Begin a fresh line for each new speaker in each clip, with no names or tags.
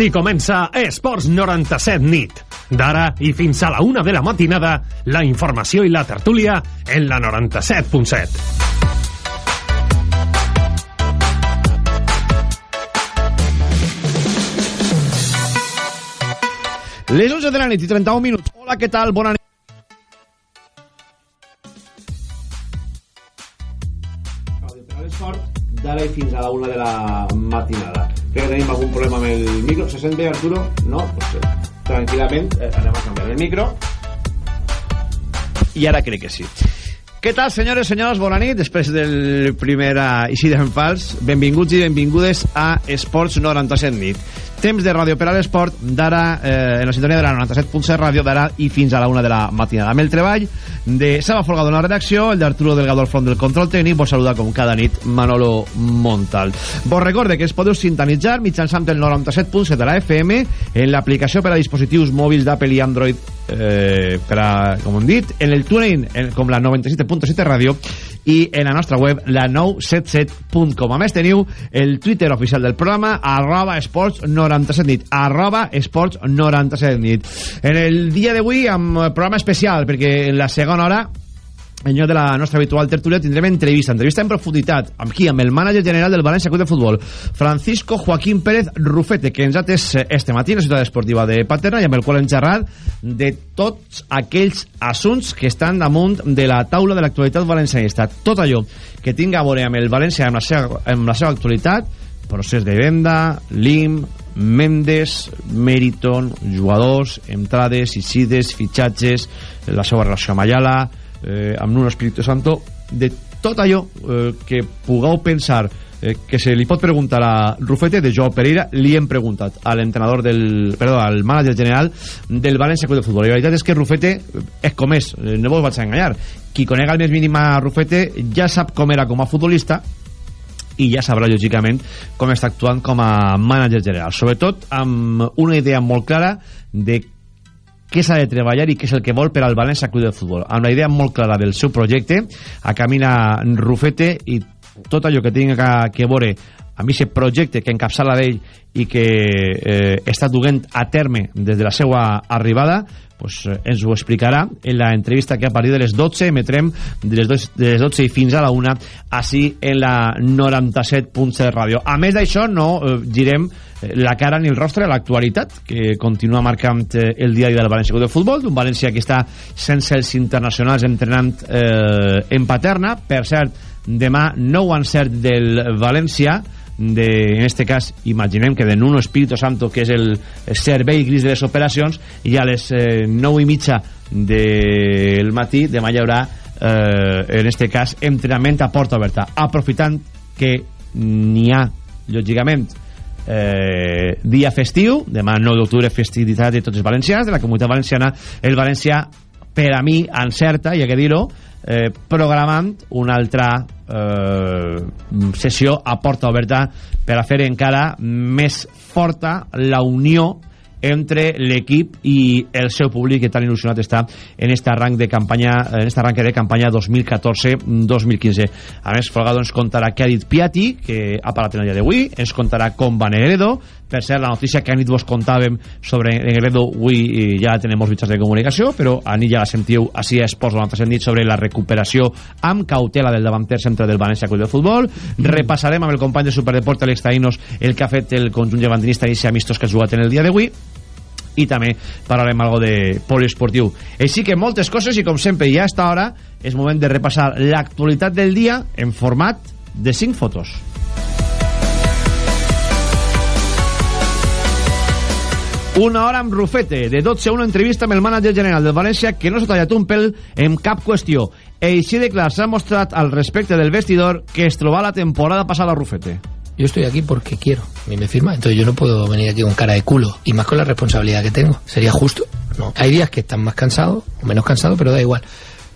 Així comença Esports 97 nit. D'ara i fins a la una de la matinada, la informació i la tertúlia en la 97.7.
Les 11 de la nit i 31 minuts. Hola, què tal? Bona nit. D'ara i fins a la una de la matinada. Crec que tenim algun problema amb el micro. Se sent bé, Arturo? No? Pues, eh, tranquil·lament eh, anem a canviar el micro. I ara crec que sí. Què tal, senyores senyors? Bona nit. Després del primer Ixi en Fals, benvinguts i benvingudes a Esports 97 nit temps de ràdio per a l'esport d'ara, eh, en la sintonia de la 97.7 ràdio d'ara i fins a la una de la matinada. Amb el treball de Saba Folgado en la redacció el d'Arturo Delgado al front del control tècnic vos saluda com cada nit Manolo Montal. Vos recorde que es podeu sintonitzar mitjançant el 97.7 de la FM en l'aplicació per a dispositius mòbils d'Apple i Android eh, per a, com hem dit en el TuneIn en, com la 97.7 ràdio i en la nostra web la 977.com a més teniu el Twitter oficial del programa arroba esports 97 nit arroba esports 97 nit. En el dia d'avui amb programa especial perquè en la segona hora en lloc de la nostra habitual tertúlia tindrem entrevista, entrevista en profunditat amb qui? Amb el mànager general del València Club de Futbol Francisco Joaquín Pérez Rufete que ens ha atès este matí a la ciutat esportiva de Paterna i amb el qual hem xerrat de tots aquells assunts que estan damunt de la taula de l'actualitat valencianista tot allò que tinga a veure amb el València amb la seva, amb la seva actualitat procés de venda, LIM, Mendes, Meriton, jugadors, entrades, incides, fitxatges, la seva relació amb Ayala, eh, amb Nuno Espíritu Santo de tot allò eh, que pugueu pensar eh, que se li pot preguntar a Rufete de Joao Pereira li hem preguntat a l'entrenador del perdó, al mànager general del València Club de Futbol. La veritat és que Rufete és com és, eh, no vos vaig a enganyar. Qui conega el més mínim a Rufete ja sap com era com a futbolista i ja sabrà lògicament com està actuant com a mànager general. Sobretot amb una idea molt clara de què s'ha de treballar i què és el que vol per al València Club de Futbol. Amb la idea molt clara del seu projecte a camina Rufete i tot allò que tingui que, que veure amb aquest projecte que encapçala d'ell i que eh, està duent a terme des de la seva arribada pues, eh, ens ho explicarà en la entrevista que a partir de les 12 emetrem de les, 2, de les 12 i fins a la 1 així en la 97.7 ràdio. A més d'això no eh, girem la cara ni el rostre a l'actualitat que continua marcant eh, el diari del València de Futbol d'un València que està sense els internacionals entrenant eh, en Paterna. Per cert, demà nou encert del València de, en este cas, imaginem que de Nuno Espíritu Santo, que és el servei gris de les operacions, i a les eh, 9 i mitja del matí demà hi haurà, eh, en este cas, entrenament a porta oberta, aprofitant que n'hi ha, lògicament, eh, dia festiu, demà 9 d'octubre festivitat de tots els valencians, de la comunitat valenciana, el València per a mi encerta, ha que dir-ho, eh, programant una altra eh, sessió a porta oberta per a fer encara més forta la unió entre l'equip i el seu públic que tan il·lusionat està en este arranc de campanya en este arranque de campanya 2014-2015 a més Folgado ens contarà què ha dit Piatti que ha parlat en el dia d'avui ens contarà com va Negredo per ser la notícia que a nit vos contàvem sobre Negredo avui ja tenem mitjans de comunicació però a nit ja la sentiu així a Esports la nostra nit sobre la recuperació amb cautela del davanter centre del València Club de Futbol repassarem amb el company de Superdeport Alex Taïnos el que ha fet el conjunt llevantinista i amistos que ha jugat en el dia d'avui i també parlarem algo de poliesportiu. Així que moltes coses i com sempre ja a esta hora és moment de repassar l'actualitat del dia en format de 5 fotos. Una hora amb Rufete, de 12 a 1 entrevista amb el mànager general del València que no s'ha tallat un pèl en cap qüestió. Així de clar s'ha mostrat al respecte del vestidor que es trobava la temporada passada a Rufete.
Yo estoy aquí porque quiero. A mí me firma. Entonces yo no puedo venir aquí con cara de culo. Y más con la responsabilidad que tengo. ¿Sería justo? No. Hay días que están más cansados o menos cansados, pero da igual.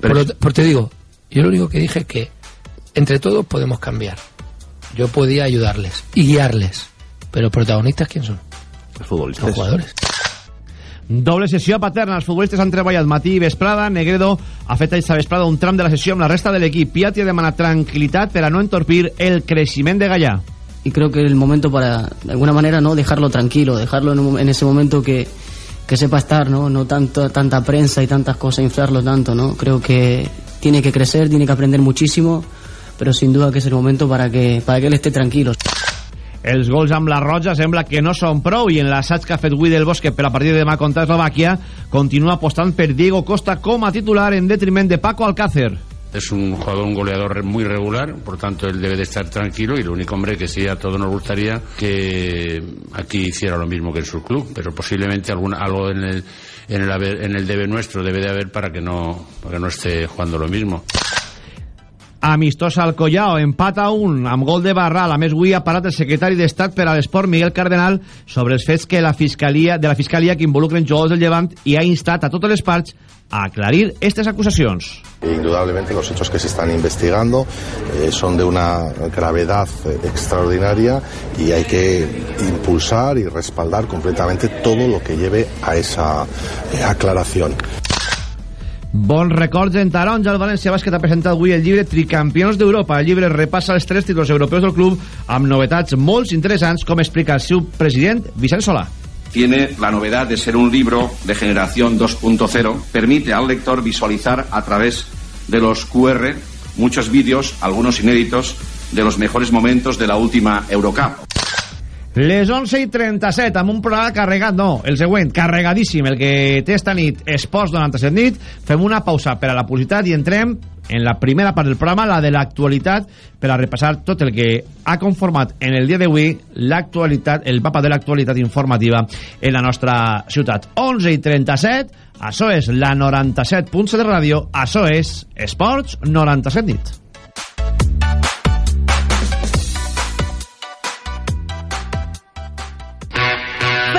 Pero por, por te digo, yo lo único que dije es que entre todos podemos cambiar. Yo podía ayudarles y guiarles. Pero protagonistas, ¿quién son?
Els futbolistes.
Los jugadores.
Doble sessió a Paterna. Els futbolistes han treballat matí i vesprada. Negredo ha fet aquesta vesprada un tram de la sessió amb la resta de l'equip. Piatti ha demanat tranquil·litat per a no entorpir el creixement de Gallà.
y creo que el momento para, de alguna manera, no dejarlo tranquilo, dejarlo en, en ese momento que, que sepa estar, ¿no? No tanto, tanta prensa y tantas cosas, inflarlo tanto, ¿no? Creo que tiene que crecer, tiene que aprender muchísimo, pero sin duda que es el momento para que, para que él esté tranquilo.
Els gols amb la Roja sembla que no són prou i en l'assaig que ha fet del Bosque per la partida de demà contra Eslovàquia continua apostant per Diego Costa com a titular en detriment de Paco Alcácer.
Es un jugador, un goleador muy regular, por tanto él debe de estar tranquilo y lo único, hombre, que sí a todos nos gustaría que aquí hiciera lo mismo que en su club, pero posiblemente alguna, algo en el, en el, en el debe nuestro debe de haber para que no, para que no esté jugando lo mismo.
Amistós al Collao, empat a un, amb gol de Barral. A més, avui ha parat el secretari d'Estat per a l'esport, Miguel Cardenal, sobre els fets que la fiscalia, de la Fiscalia que involucren jugadors del Llevant i ha instat a totes les parts a aclarir estas acusacions.
Indudablemente los hechos que se están investigando eh, son de una gravedad eh, extraordinaria y hay que impulsar y respaldar completamente todo lo que lleve a esa eh, aclaración.
Bons records en taronja. El València Bàsquet ha presentat avui el llibre Tricampions d'Europa. El llibre repassa els tres títols europeus del club amb novetats molt interessants, com explica el seu president, Vicent Solà.
Tiene la novedad de ser un libro de generación 2.0. Permite al lector visualizar a través de los QR muchos vídeos, algunos inéditos, de los mejores momentos de la última Eurocup.
Les 11 i 37, amb un programa carregat, no, el següent, carregadíssim, el que té esta nit, Esports 97 nit, fem una pausa per a la publicitat i entrem en la primera part del programa, la de l'actualitat, per a repassar tot el que ha conformat en el dia d'avui l'actualitat, el mapa de l'actualitat informativa en la nostra ciutat. 11 i 37, això és la 97.7 de ràdio, això és Esports 97 nit.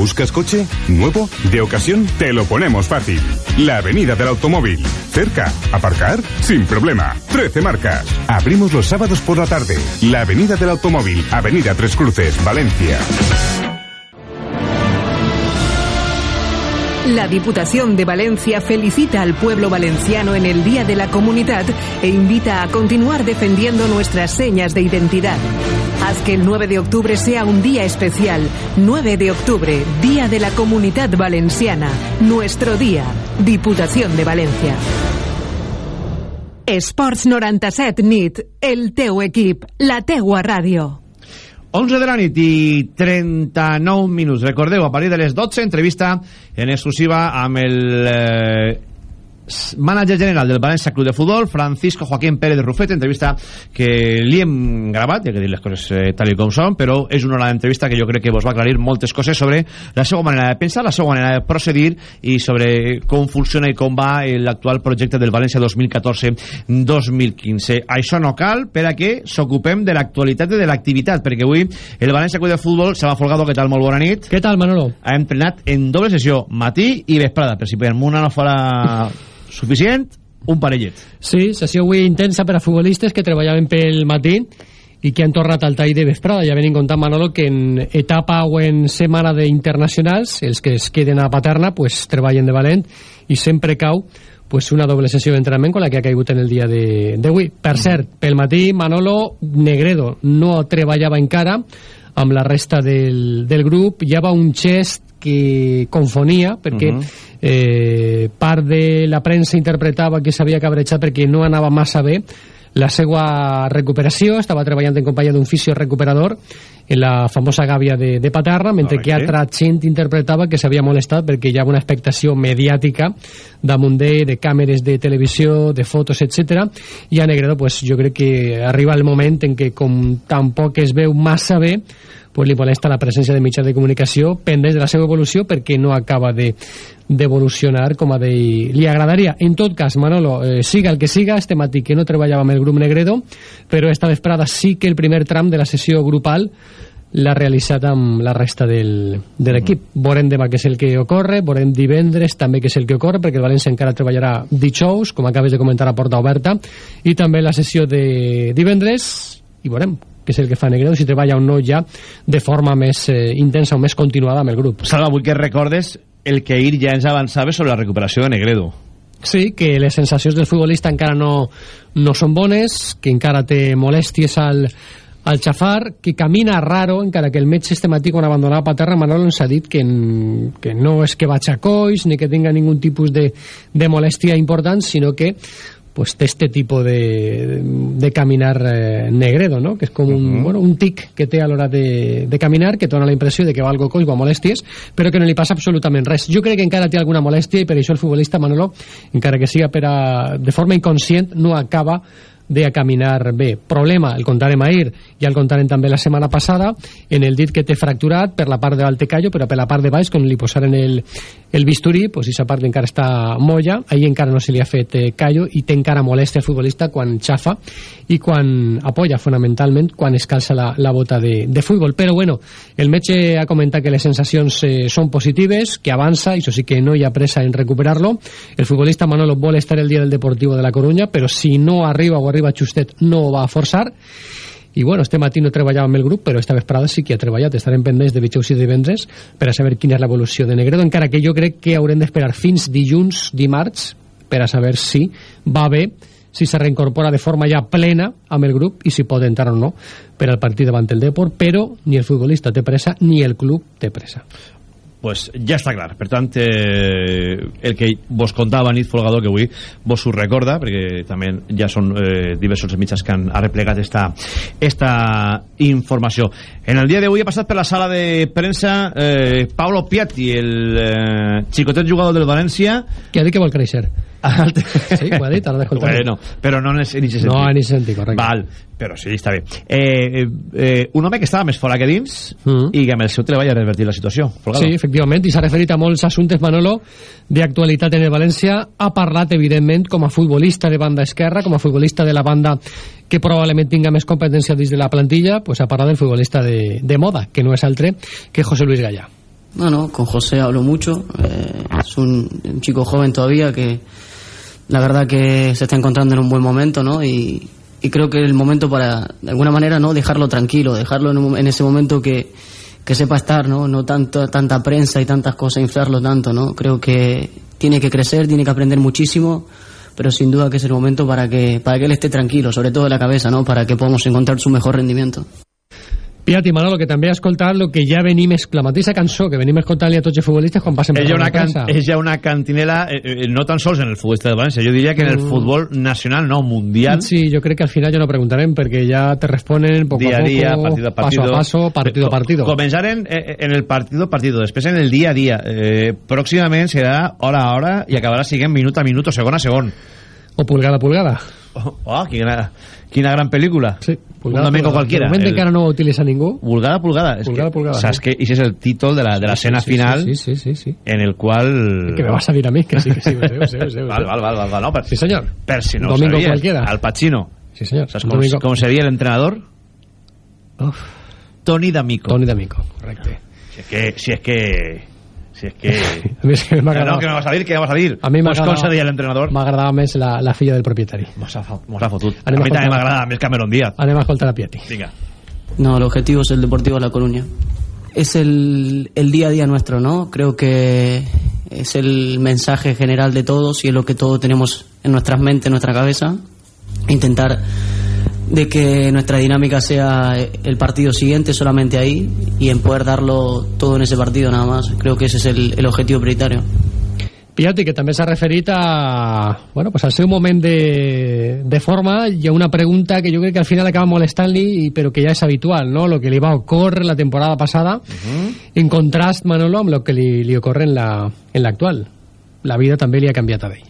¿Buscas coche? ¿Nuevo? ¿De ocasión? Te lo ponemos fácil. La Avenida del Automóvil. Cerca. ¿Aparcar? Sin problema. 13 marcas. Abrimos los sábados por la tarde. La Avenida del Automóvil. Avenida Tres Cruces, Valencia.
La Diputación de Valencia felicita al pueblo valenciano en el Día de la Comunidad e invita a continuar defendiendo nuestras señas de identidad. Haz que el 9 de octubre sea un día especial. 9 de octubre, Día de la Comunidad Valenciana. Nuestro día. Diputación de Valencia. Esports 97 nit. El teu equip. La teua ràdio.
11 de la nit i 39 minuts. Recordeu, a partir de les 12, entrevista en exclusiva amb el eh, mànager general del València Club de Futbol, Francisco Joaquín Pérez de Rufet, entrevista que li hem gravat, ha que dir les coses eh, tal i com són, però és una hora d'entrevista que jo crec que vos va aclarir moltes coses sobre la seva manera de pensar, la seva manera de procedir i sobre com funciona i com va l'actual projecte del València 2014-2015. Això no cal per a que s'ocupem de l'actualitat i de l'activitat, perquè avui el València Club de Futbol se va Folgado, què tal? Molt bona nit.
Què tal, Manolo?
Ha entrenat en doble sessió, matí i vesprada, per si per una no fora suficient, un parellet.
Sí, sessió avui intensa per a futbolistes que treballaven pel matí i que han tornat al tall de vesprada. Ja venim contant, Manolo, que en etapa o en setmana d'internacionals, els que es queden a Paterna, pues, treballen de valent i sempre cau pues, una doble sessió d'entrenament com la que ha caigut en el dia d'avui. Per cert, pel matí, Manolo Negredo no treballava encara amb la resta del, del grup. Hi havia un gest que confonia, perquè uh -huh. eh, part de la premsa interpretava que s'havia cabrejat perquè no anava massa bé
la seva recuperació, estava treballant en companyia d'un fisio recuperador en la famosa gàbia de, de Paterra, mentre
Correcte.
que altra gent interpretava que s'havia molestat perquè hi ha una expectació mediàtica damunt d'ell, de càmeres de televisió, de fotos, etc. I a Negredo, pues, jo crec que arriba el moment en què, com tampoc es veu massa bé, pues li molesta la presència de mitjans de comunicació pendents de la seva evolució perquè no acaba de d'evolucionar com a de... li agradaria. En tot cas, Manolo, eh, siga el que siga, este matí que no treballava amb el grup Negredo, però esta vesprada sí que el primer tram de la sessió grupal l'ha realitzat amb la resta del, de l'equip. Veurem demà què és el que ocorre, veurem divendres també què és el que ocorre, perquè el València encara treballarà dijous, com acabes de comentar a porta oberta, i també la sessió de divendres, i veurem què és el que fa Negredo, si treballa o no ja de forma més eh, intensa o més continuada amb el grup.
Salva, vull que recordes el que ahir ja ens avançava sobre la recuperació de Negredo.
Sí, que les sensacions del futbolista encara no, no són bones, que encara té molèsties al, al xafar, que camina raro, encara que el metge matí quan abandonava Paterra, Manolo ens ha dit que, que no és que vaig a coix ni que tinga ningun tipus de, de molèstia important, sinó que pues té este tipo de, de caminar eh, negredo, ¿no? que és com un, bueno, un tic que té a l'hora de, de caminar, que dona la impressió de que va algo coix, va molèsties, però que no li passa absolutament res. Jo crec que encara té alguna molèstia i per això el futbolista Manolo, encara que siga per a, de forma inconscient, no acaba de caminar bé. Problema, el contarem ahir, ja el contarem també la setmana passada, en el dit que té fracturat per la part de l'altecallo, però per la part de baix, quan li posaren el, el bisturí, pues esa part encara està molla, ahir encara no se li ha fet eh, callo i té encara molèstia el futbolista quan xafa i quan apoya fonamentalment quan es calça la, la bota de, de futbol. Però bueno, el metge ha comentat que les sensacions eh, són positives, que avança, i això sí que no hi ha pressa en recuperar-lo. El futbolista Manolo vol estar el dia del Deportivo de la Coruña, però si no arriba o arriba justet no ho va forçar. I bueno, este matí no amb el grup però esta vesprada sí que ha treballat. Estarem pendents de dijous i divendres per a saber quina és l'evolució de Negredo encara que jo crec que haurem d'esperar fins dilluns, dimarts per a saber si va bé si se reincorpora de forma ja plena amb el grup i si pot entrar o no per al partit davant el Deport però ni el futbolista té pressa ni el club té pressa
pues ja està clar. Per tant, eh, el que vos contava Nit Folgador, que avui vos ho recorda, perquè també ja són eh, diversos mitjans que han arreplegat esta, esta informació. En el dia d'avui ha passat per la sala de premsa eh, Paolo Piatti, el eh, xicotet jugador del València.
Que ha dit que vol créixer.
sí,
ho ha dit, ara d'escoltar.
Bueno, però no en ese sentit.
No, en ese sentit, correcte.
Val, però sí, està bé. Eh, eh, un home que estava més fora que dins
Mm.
i que amb el seu treball ha revertit la situació. Folgado.
Sí, efectivament, i s'ha referit a molts assumptes, Manolo, d'actualitat en el València. Ha parlat, evidentment, com a futbolista de banda esquerra, com a futbolista de la banda que probablement tinga més competència dins de la plantilla, pues ha parlat del futbolista de, de moda, que no és altre que José Luis Gallá.
No, no, con José hablo mucho. eh, es un, un chico joven todavía que la verdad que se está encontrando en un buen momento, ¿no? Y, y creo que el momento para, de alguna manera, ¿no? Dejarlo tranquilo, dejarlo en, un- en ese momento que, que sepa estar, ¿no? No tanto, tanta prensa y tantas cosas, inflarlo tanto, ¿no? Creo que tiene que crecer, tiene que aprender muchísimo, pero sin duda que es el momento para que, para que él esté tranquilo, sobre todo de la cabeza, ¿no? Para que podamos encontrar su mejor rendimiento.
I Manolo, que també ha escoltat el que ja venim exclamant, aquesta cançó que venim escoltant-li a tots els futbolistes quan passen per la
una can, és ja una cantinela eh, eh, no tan sols en el futbolista de València jo diria que en el
Mm.
futbol nacional no, mundial.
Sí, jo crec que al final ja no preguntarem perquè ja te responen poco
día
a
a
poco,
día, partido a partido
paso a paso, partido a
Co-
partido.
Començaren eh, en el partido a partido després en el dia a dia. Eh, pròximament serà hora a hora i acabarà siguent minut a minut o segon a segon.
O pulgada a pulgada.
Oh, oh, quina, quina gran pel·lícula
sí,
un domingo qualquiera
de moment
El-
encara no utilitza ningú
Pulgada a pulgada. És
Pulgada
que,
pulgada,
Saps
sí.
que ese és el títol de la, de la
Sí,
escena
sí, sí,
final
sí, sí, sí, sí.
en el qual...
que me vas a dir a mi que sí, que sí, ho sé, ho sé, ho sé, ho sé.
Val, val, val, val, val, no, per,
Sí, senyor.
per si no ho
domingo
sabies.
cualquiera.
Al Pacino.
Sí, senyor.
¿Sabes
Un
cómo,
domingo-
cómo sería el entrenador?
Uf.
Tony D'Amico.
Toni D'Amico, correcte.
Si es que... Si es que... Si es que...
A mi és que m'ha
Que no, que no vas a dir, que vas a dir.
A mi
pues com
m'agrada-
seria l'entrenador?
m'agradava més la, la filla del propietari.
Mos ha, mos ha fotut. A
Anem
mi
a
també
escoltar-
m'agrada més Cameron Díaz.
Anem a escoltar a Piatti.
Vinga.
No, el objetivo es el Deportivo de La Coruña. Es el, el día a día nuestro, ¿no? Creo que es el mensaje general de todos y es lo que todos tenemos en nuestras mentes, en nuestra cabeza. Intentar de que nuestra dinámica sea el partido siguiente solamente ahí y en poder darlo todo en ese partido nada más. Creo que ese es el, el objetivo prioritario.
Piatti, que també s'ha referit a, bueno, pues al seu moment de, de forma i a una pregunta que jo crec que al final acaba molestant-li, però que ja és habitual, ¿no? Lo que li va ocórrer la temporada passada, uh -huh. en contrast, Manolo, amb lo que li, li ocorre en la, en l'actual. La vida també li ha canviat a ell.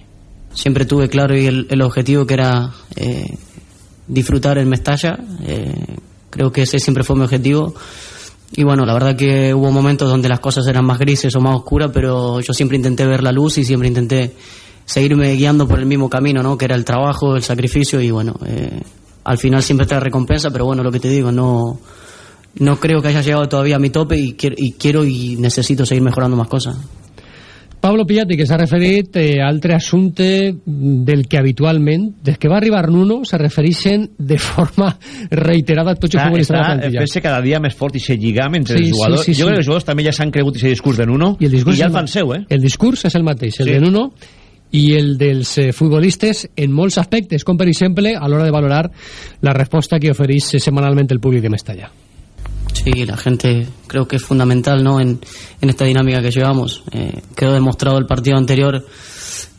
Siempre tuve claro el, el objetivo que era eh, disfrutar en Mestalla. Eh, creo que ese siempre fue mi objetivo. Y bueno, la verdad que hubo momentos donde las cosas eran más grises o más oscuras, pero yo siempre intenté ver la luz y siempre intenté seguirme guiando por el mismo camino, ¿no? Que era el trabajo, el sacrificio y bueno, eh, al final siempre trae recompensa, pero bueno, lo que te digo, no, no creo que haya llegado todavía a mi tope y, quiero y, quiero y necesito seguir mejorando más cosas.
Pablo Piatti, que s'ha referit eh, a altre assumpte del que habitualment, des que va arribar Nuno, se refereixen de forma reiterada a tots els futbolistes de la plantilla.
Està cada dia més fort i se lligam entre
Sí,
els jugadors.
sí, sí,
jo crec
sí.
que els jugadors també ja s'han cregut aquest discurs de Nuno
I el discurs
ja
és
el fan seu, eh?
El discurs és el mateix, el
Sí.
de Nuno i el dels eh, futbolistes en molts aspectes, com per exemple a l'hora de valorar la resposta que ofereix eh, setmanalment el públic de Mestalla.
Sí, la gente creo que es fundamental ¿no? en, en esta dinámica que llevamos. Eh, quedó demostrado el partido anterior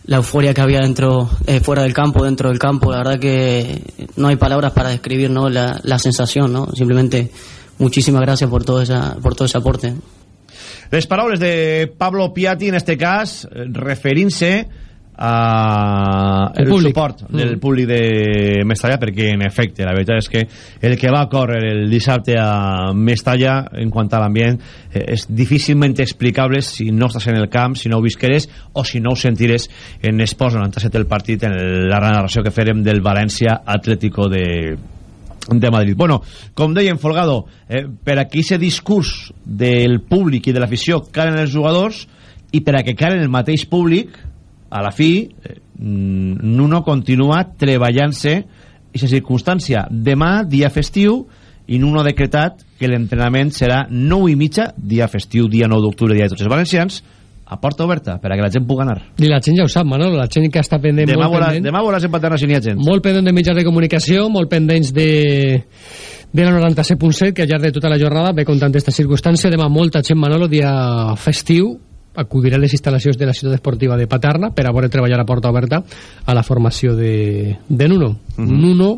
la euforia que había dentro, eh, fuera del campo, dentro del campo. La verdad que no hay palabras para describir ¿no? la, la sensación. ¿no? Simplemente muchísimas gracias por todo, esa, por todo ese aporte.
Les paraules de Pablo Piatti, en este cas, referint-se a
El
el,
públic.
suport
Mm.
del públic de Mestalla perquè en efecte, la veritat és que el que va córrer el dissabte a Mestalla en quant a l'ambient eh, és difícilment explicable si no estàs en el camp, si no ho visqueres o si no ho sentires en Esports 97 el partit en la narració que farem del València Atlético de, de Madrid. Bueno, com deia en Folgado, eh, per a que aquest discurs del públic i de l'afició calen els jugadors i per a que calen el mateix públic, a la fi, mm, Nuno continua treballant-se aquesta circumstància. Demà, dia festiu, i Nuno ha decretat que l'entrenament serà 9 i mitja, dia festiu, dia 9 d'octubre, dia de tots els valencians, a porta oberta, per a que la gent pugui anar.
I la gent ja ho sap, Manolo, la gent que està pendent
Demà,
molt
veurà,
pendent.
demà veuràs en Paterna si n'hi ha gent.
molt pendent de mitjans de comunicació, molt pendents de, de la 97.7, que al llarg de tota la jornada ve comptant aquesta circumstància. Demà molta gent, Manolo, dia festiu, acudirà a les instal·lacions de la ciutat esportiva de Paterna per a veure treballar a porta oberta a la formació de, de Nuno.
Mhm.
Nuno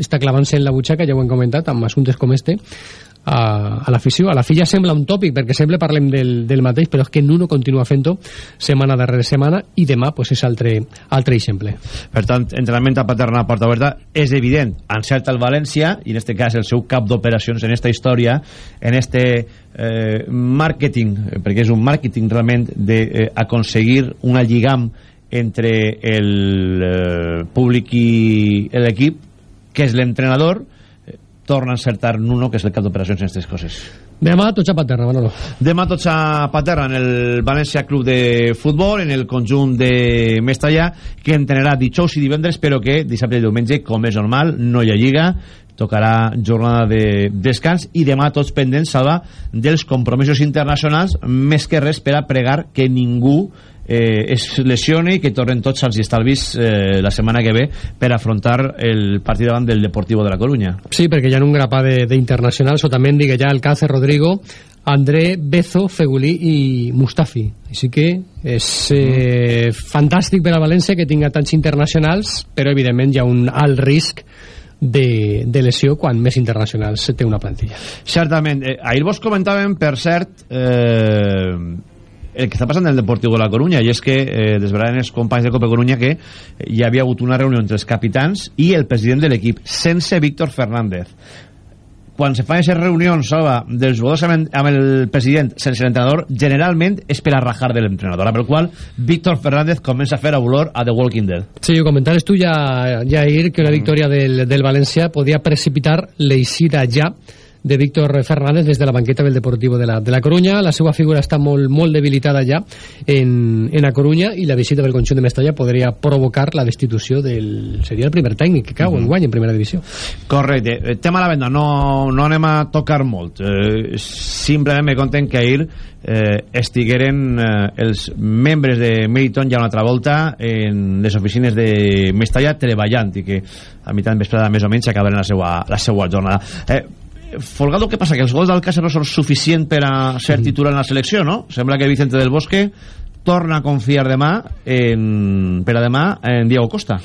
està clavant-se en la butxaca, ja ho hem comentat, amb assumptes com este, a, a l'afició. A la fi ja sembla un tòpic, perquè sempre parlem del, del mateix, però és que Nuno continua fent-ho setmana darrere setmana i demà pues, és altre, altre exemple.
Per tant, entrenament a Paterna a porta oberta és evident, encerta el València i en este cas el seu cap d'operacions en esta història, en este eh, màrqueting, perquè és un màrqueting realment d'aconseguir eh, una lligam entre el eh, públic i l'equip que és l'entrenador torna a encertar Nuno que és el cap d'operacions en aquestes coses
Demà tots a Paterna, Manolo.
Demà tots a Paterna en el València Club de Futbol, en el conjunt de Mestalla, que entrenarà dijous i divendres, però que dissabte i diumenge, com és normal, no hi ha lliga, tocarà jornada de descans i demà tots pendents, Salva, dels compromisos internacionals, més que res per a pregar que ningú eh, es lesioni i que tornen tots als estalvis eh, la setmana que ve per afrontar el partit davant del Deportivo de la Coruña.
Sí, perquè hi ha un grapat de- d'internacionals, Otamendi, Gallà, Alcácer, Rodrigo, André, Bezo, Fegulí i Mustafi. Així que és eh, fantàstic per a València que tinga tants internacionals, però evidentment hi ha un alt risc de, de lesió quan més internacionals té una plantilla.
Certament. Eh, ahir vos comentàvem, per cert, eh, el que està passant en el Deportiu de la Coruña, i és que eh, desvelaven els companys de Copa Coruña que hi havia hagut una reunió entre els capitans i el president de l'equip, sense Víctor Fernández. Quan se fan aquestes reunions Salva, dels jugadors amb, amb el president sense l'entrenador, generalment és per a rajar de l'entrenador, amb el qual Víctor Fernández comença a fer olor a The Walking Dead.
Sí, ho comentaves tu ja, ja ahir que una victòria del, del València podia precipitar l'eixida ja de Víctor Fernández des de la banqueta del Deportivo de la, de la Coruña. La seva figura està molt, molt debilitada ja en, en a Coruña i la visita del conjunt de Mestalla podria provocar la destitució del... seria el primer tècnic que cau
Mhm.
en guany en primera divisió.
Correcte. Eh, Tema a la venda, no, no anem a tocar molt. Eh, simplement me conten que ahir eh, estigueren eh, els membres de Meriton ja una altra volta en les oficines de Mestalla treballant i que a mitjà vesprada més o menys acabaran la seva, la seva jornada. Eh, Folgado, què passa? Que els gols d'Alcácer no són suficient per a ser titular en la selecció, no? Sembla que Vicente del Bosque torna a confiar demà en, per a demà en Diego Costa.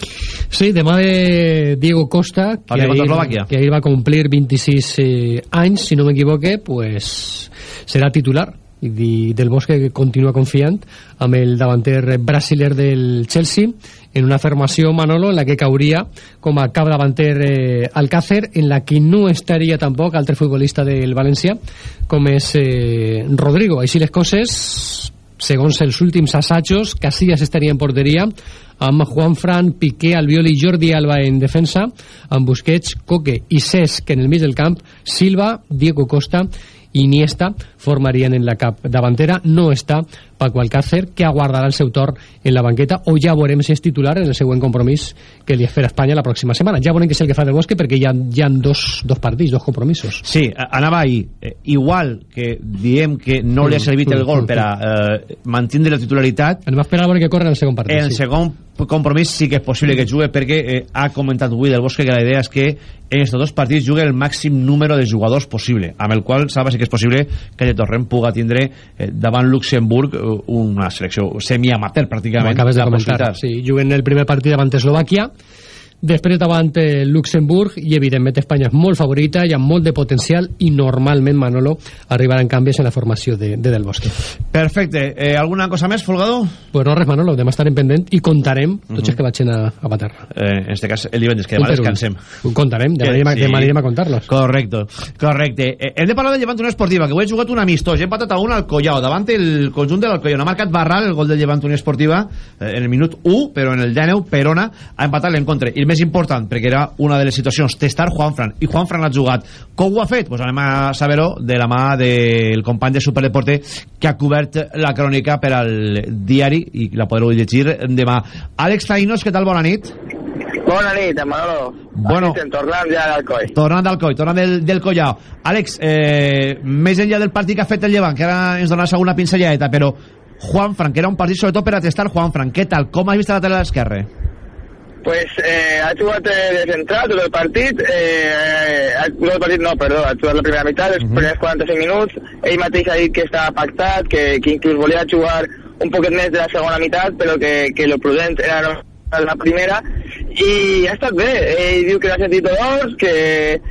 Sí, demà de Diego Costa, que, ahir, que ahir va complir 26 eh, anys, si no m'equivoque, pues serà titular i del Bosque que continua confiant amb el davanter brasiler del Chelsea en una afirmació, Manolo, en la que cauria com a cap davanter eh, Alcácer, en la que no estaria tampoc altre futbolista del València, com és eh, Rodrigo. Així les coses, segons els últims assajos, Casillas estaria en porteria, amb Juan Fran, Piqué, Albiol i Jordi Alba en defensa, amb Busquets, Coque i Cesc en el mig del camp, Silva, Diego Costa Iniesta formarien en la cap davantera. No està Paco Alcácer, que aguardarà el seu torn en la banqueta, o ja veurem si és titular en el següent compromís que li espera Espanya la pròxima setmana. Ja veurem que és el que fa del Bosque, perquè hi ha, hi ha dos, dos partits, dos compromisos.
Sí, anava ahir. Eh, igual que diem que no li ha mm, servit el mm, gol mm, per a eh, mantindre la titularitat...
Anem a esperar a veure que corre en el segon partit.
En el
sí.
segon compromís sí que és possible que jugui perquè eh, ha comentat avui del Bosque que la idea és que en estos dos partits jugui el màxim número de jugadors possible, amb el qual sabe sí que és possible que de Torrent puga tindre eh, davant Luxemburg una selecció semi-amateur pràcticament.
Acabes de comentar, sí, juguen el primer partit davant Eslovàquia Després davant eh, Luxemburg i evidentment Espanya és molt favorita i amb molt de potencial i normalment Manolo arribaran canvis en la formació de, de Del Bosque.
Perfecte. Eh, alguna cosa més, Folgado?
Pues no res Manolo, demà estarem pendent i contarem uh -huh. tots els que vagin a, a Paterna.
Eh, en este cas el divendres, que demà descansem.
Un. Contarem, demà, que, sí. demà anirem a contar-los.
Correcte, correcte. Eh, hem de parlar de Llevant Unió Esportiva, que avui he jugat un amistós, he empatat a un al Collao, davant el conjunt de l'Alcoyao. Ha marcat Barral el gol del Llevant Unió Esportiva eh, en el minut 1, però en el 19 Perona ha empatat l'encontre. I més important, perquè era una de les situacions, testar Juanfran, i Juanfran ha jugat. Com ho ha fet? Pues anem a saber-ho de la mà del company de Superdeporte que ha cobert la crònica per al diari i la podreu llegir demà. Àlex Tainos, què tal? Bona nit.
Bona nit, Manolo.
Bueno,
tornant ja d'Alcoi.
Tornant d'Alcoi, tornant del, del Collao. Àlex, eh, més enllà del partit que ha fet el Llevant, que ara ens dones alguna pincelladeta, però Juan Fran, que era un partit sobretot per a testar Juan Fran, què tal? Com has vist la tele a l'esquerra?
Pues eh, ha jugat de central tot el partit, eh, ha, tot el partit no, perdó, ha jugat la primera meitat, els uh -huh. primers 45 minuts, ell mateix ha dit que estava pactat, que, que inclús volia jugar un poquet més de la segona meitat, però que, que lo prudent era la primera, i ha estat bé, ell diu que l'ha sentit dolors, que,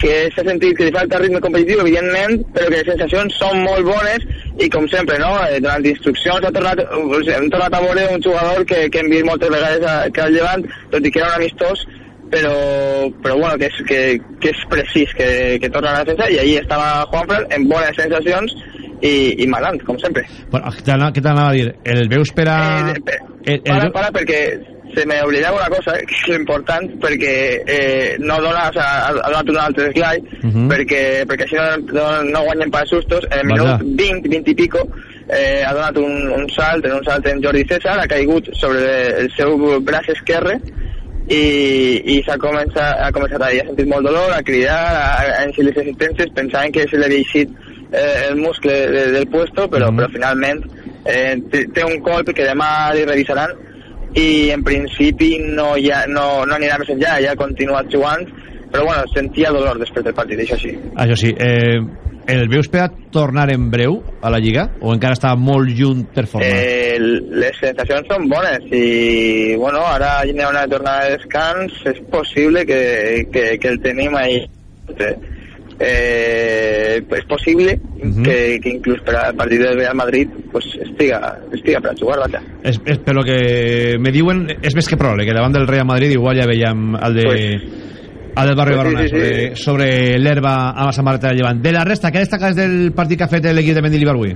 que s'ha sentit que li falta ritme competitiu, evidentment, però que les sensacions són molt bones i com sempre, no? Eh, durant instruccions ha tornat, hem tornat a veure un jugador que, que hem vist moltes vegades a, que al Llevant, tot i que era un amistós, però, però bueno, que és, que, que és precís que, que torna a la defensa i ahir estava Juanfran en bones sensacions i, i malant, com sempre.
Bueno, què t'anava a dir? El veus per a... Eh,
el, el... Para, para, perquè se me oblidava una cosa, que és important, perquè eh, no dona, o sea, ha, donat un altre esglai, uh -huh. perquè, perquè així no, no, no guanyen per sustos. En minut 20, 20 i pico, eh, ha donat un, un salt, en un salt en Jordi César, ha caigut sobre el seu braç esquerre, i, i s'ha començat, ha començat a, ha sentit molt dolor, a cridar, a, a les assistències, pensaven que se li havia eixit eh, el muscle de, del puesto, però, uh -huh. però finalment eh, té, té un colp que demà li revisaran i en principi no, ja, no, no anirà més enllà, ja ha continuat jugant, però bueno, sentia dolor després del partit, això sí.
Això sí, eh, el veus per a tornar en breu a la Lliga o encara està molt lluny per forma?
Eh, les sensacions són bones i bueno, ara hi ha una tornada de descans, és possible que, que, que el tenim ahí eh, és possible uh -huh. que, que inclús per al partit del Real Madrid pues, estiga, estiga per a jugar vaja.
És, és, per lo que me diuen és més que probable que davant del Real Madrid igual ja veiem el de pues, el del barri pues, Barona sí, sí, sobre, sí. sobre l'herba a la samarreta de Llevant de la resta, què destaques del partit que ha fet l'equip de Mendilibar avui?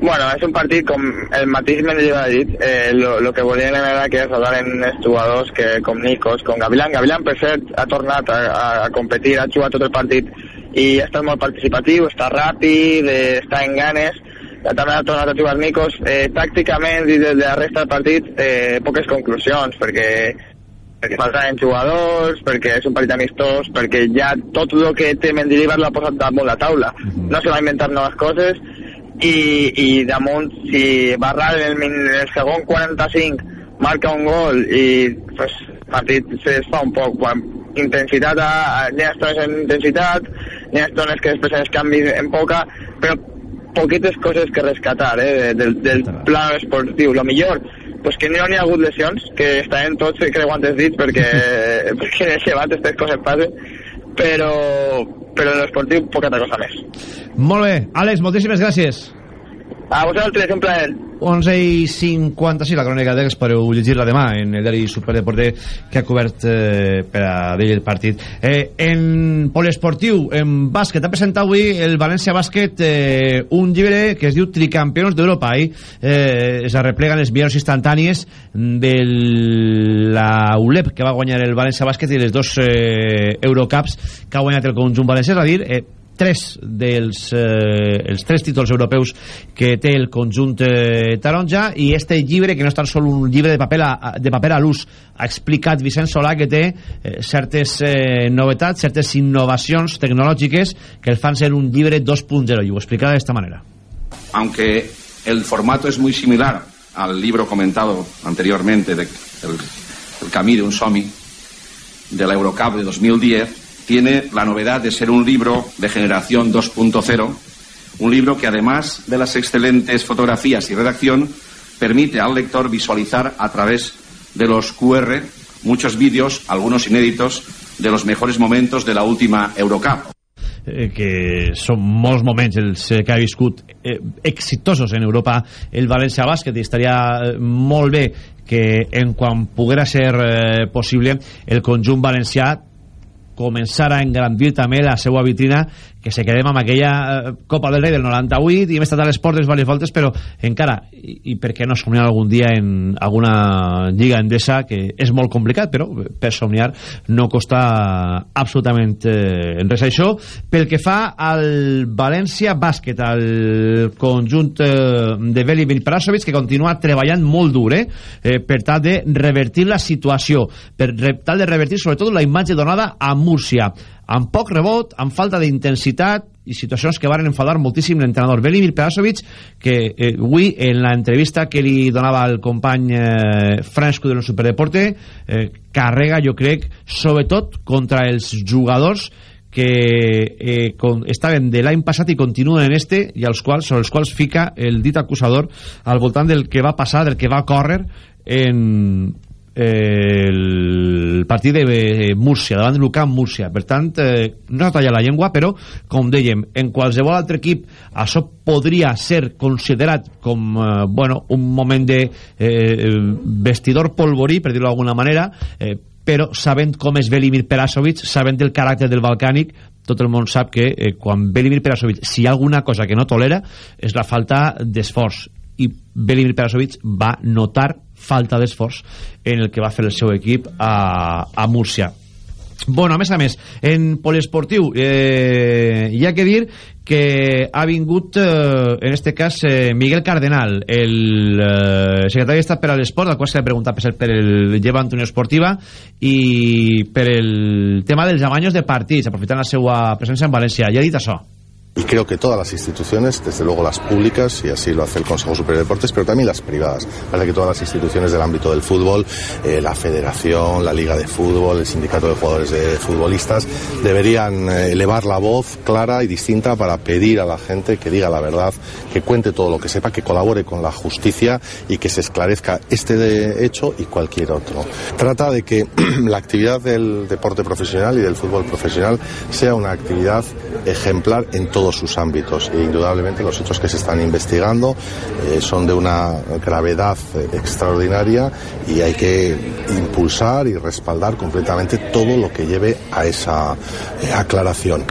Bueno, és un partit com el mateix Mendilibar ha dit, eh, lo, lo que volien era que rodaren els jugadors que, com Nikos, com Gavilán. Gavilán, per cert, ha tornat a, a, a competir, ha jugat tot el partit i ha estat molt participatiu, està ràpid, eh, està en ganes, també ha tornat a jugar Nikos. Eh, tàcticament i des de la resta del partit, eh, poques conclusions, perquè perquè faltaven jugadors, perquè és un partit amistós, perquè ja tot el que té Mendilibar l'ha posat damunt la taula. No se va inventar noves coses i, i damunt, si Barral en el, en el segon 45 marca un gol i pues, el partit es fa un poc quan intensitat a, a, n'hi ha estones en intensitat n'hi ha estones que després els canvis en poca però poquitas coses que rescatar eh, del, del pla esportiu. Lo millor, pues que no n'hi ha hagut lesions, que estaven tots creuant els dits perquè, perquè llevat aquestes coses passen, però, però en l'esportiu poca cosa més.
Molt bé. Àlex, moltíssimes gràcies.
A vosaltres, un plaer.
11 i 56, la crònica d'Ex, podeu llegir-la demà en el diari Superdeporte que ha cobert eh, per a dir el partit. Eh, en poliesportiu, en bàsquet, ha presentat avui el València Bàsquet eh, un llibre que es diu Tricampions d'Europa. i eh, es arrepleguen les millors instantànies de la ULEP que va guanyar el València Bàsquet i les dos eh, Eurocaps que ha guanyat el conjunt valencià, és a dir, eh, tres dels eh, els tres títols europeus que té el conjunt eh, taronja i este llibre, que no és tan sol un llibre de paper a, de paper a l'ús ha explicat Vicent Solà que té eh, certes eh, novetats, certes innovacions tecnològiques que el fan ser un llibre 2.0 i ho explicarà d'esta manera.
Aunque el formato es muy similar al libro comentado anteriormente de El, el Camí de Somi de la de 2010 tiene la novedad de ser un libro de generación 2.0, un libro que además de las excelentes fotografías y redacción, permite al lector visualizar a través de los QR muchos vídeos, algunos inéditos, de los mejores momentos de la última Eurocup.
eh, que són molts moments els que ha viscut eh, exitosos en Europa el València Bàsquet i estaria eh, molt bé que en quan poguera ser eh, possible el conjunt valencià començar a engrandir també la seva vitrina que se quedem amb aquella eh, Copa del Rei del 98 i hem estat a les portes diverses voltes però encara, i, i per què no somniar algun dia en alguna lliga endesa que és molt complicat però per somniar no costa absolutament eh, res. Això pel que fa al València Bàsquet al conjunt eh, de Velimir Prasovic que continua treballant molt dur eh, eh, per tal de revertir la situació per tal de revertir sobretot la imatge donada a Múrcia amb poc rebot, amb falta d'intensitat i situacions que varen enfadar moltíssim l'entrenador Velimir Perasovic que eh, avui en la entrevista que li donava el company eh, Fransco de Superdeporte eh, carrega jo crec sobretot contra els jugadors que eh, con, estaven de l'any passat i continuen en este i als quals, sobre els quals fica el dit acusador al voltant del que va passar, del que va córrer en el partit de Múrcia, davant del Camp Múrcia. Per tant, eh, no s'ha tallat la llengua, però, com dèiem, en qualsevol altre equip això podria ser considerat com eh, bueno, un moment de eh, vestidor polvorí, per dir-ho d'alguna manera, eh, però sabent com és Velimir Perasovic, sabent el caràcter del Balcànic, tot el món sap que eh, quan Velimir Perasovic, si hi ha alguna cosa que no tolera, és la falta d'esforç. I Velimir Perasovic va notar falta d'esforç en el que va fer el seu equip a, a Múrcia. Bueno, a més a més, en poliesportiu eh, hi ha que dir que ha vingut, eh, en este cas, eh, Miguel Cardenal, el eh, secretari d'Estat per a l'Esport, al qual s'ha preguntat per, per el Lleva Antonio Esportiva i per el tema dels amanyos de partits, aprofitant la seva presència en València. Ja ha dit això.
Y creo que todas las instituciones, desde luego las públicas, y así lo hace el Consejo Superior de Deportes, pero también las privadas. Parece que todas las instituciones del ámbito del fútbol, eh, la Federación, la Liga de Fútbol, el Sindicato de Jugadores de Futbolistas, deberían eh, elevar la voz clara y distinta para pedir a la gente que diga la verdad, que cuente todo lo que sepa, que colabore con la justicia y que se esclarezca este hecho y cualquier otro. Trata de que la actividad del deporte profesional y del fútbol profesional sea una actividad ejemplar en sus ámbitos. E indudablemente los hechos que se están investigando eh, son de una gravedad eh, extraordinaria y hay que impulsar y respaldar completamente todo lo que lleve a esa eh, aclaración.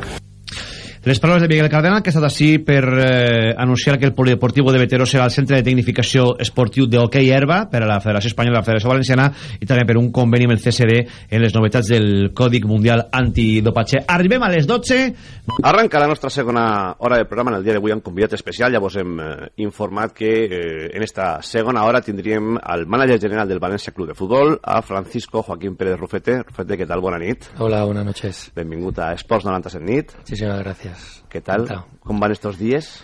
Les paraules de Miguel Cardenal, que ha estat així per eh, anunciar que el Polideportivo de Veteró serà el centre de tecnificació esportiu d'hoquei herba per a la Federació Espanyola i la Federació Valenciana i també per un conveni amb el CSD en les novetats del Còdic Mundial Antidopatge. Arribem a les 12.
Arranca la nostra segona hora de programa. En el dia d'avui hem convidat especial. Ja vos hem eh, informat que eh, en esta segona hora tindríem al mànager general del València Club de Futbol, a Francisco Joaquín Pérez Rufete. Rufete, què tal? Bona nit.
Hola, buenas noches.
Benvingut a Esports 97 nit.
Muchísimas gracias.
¿Qué tal? ¿Cómo van estos días?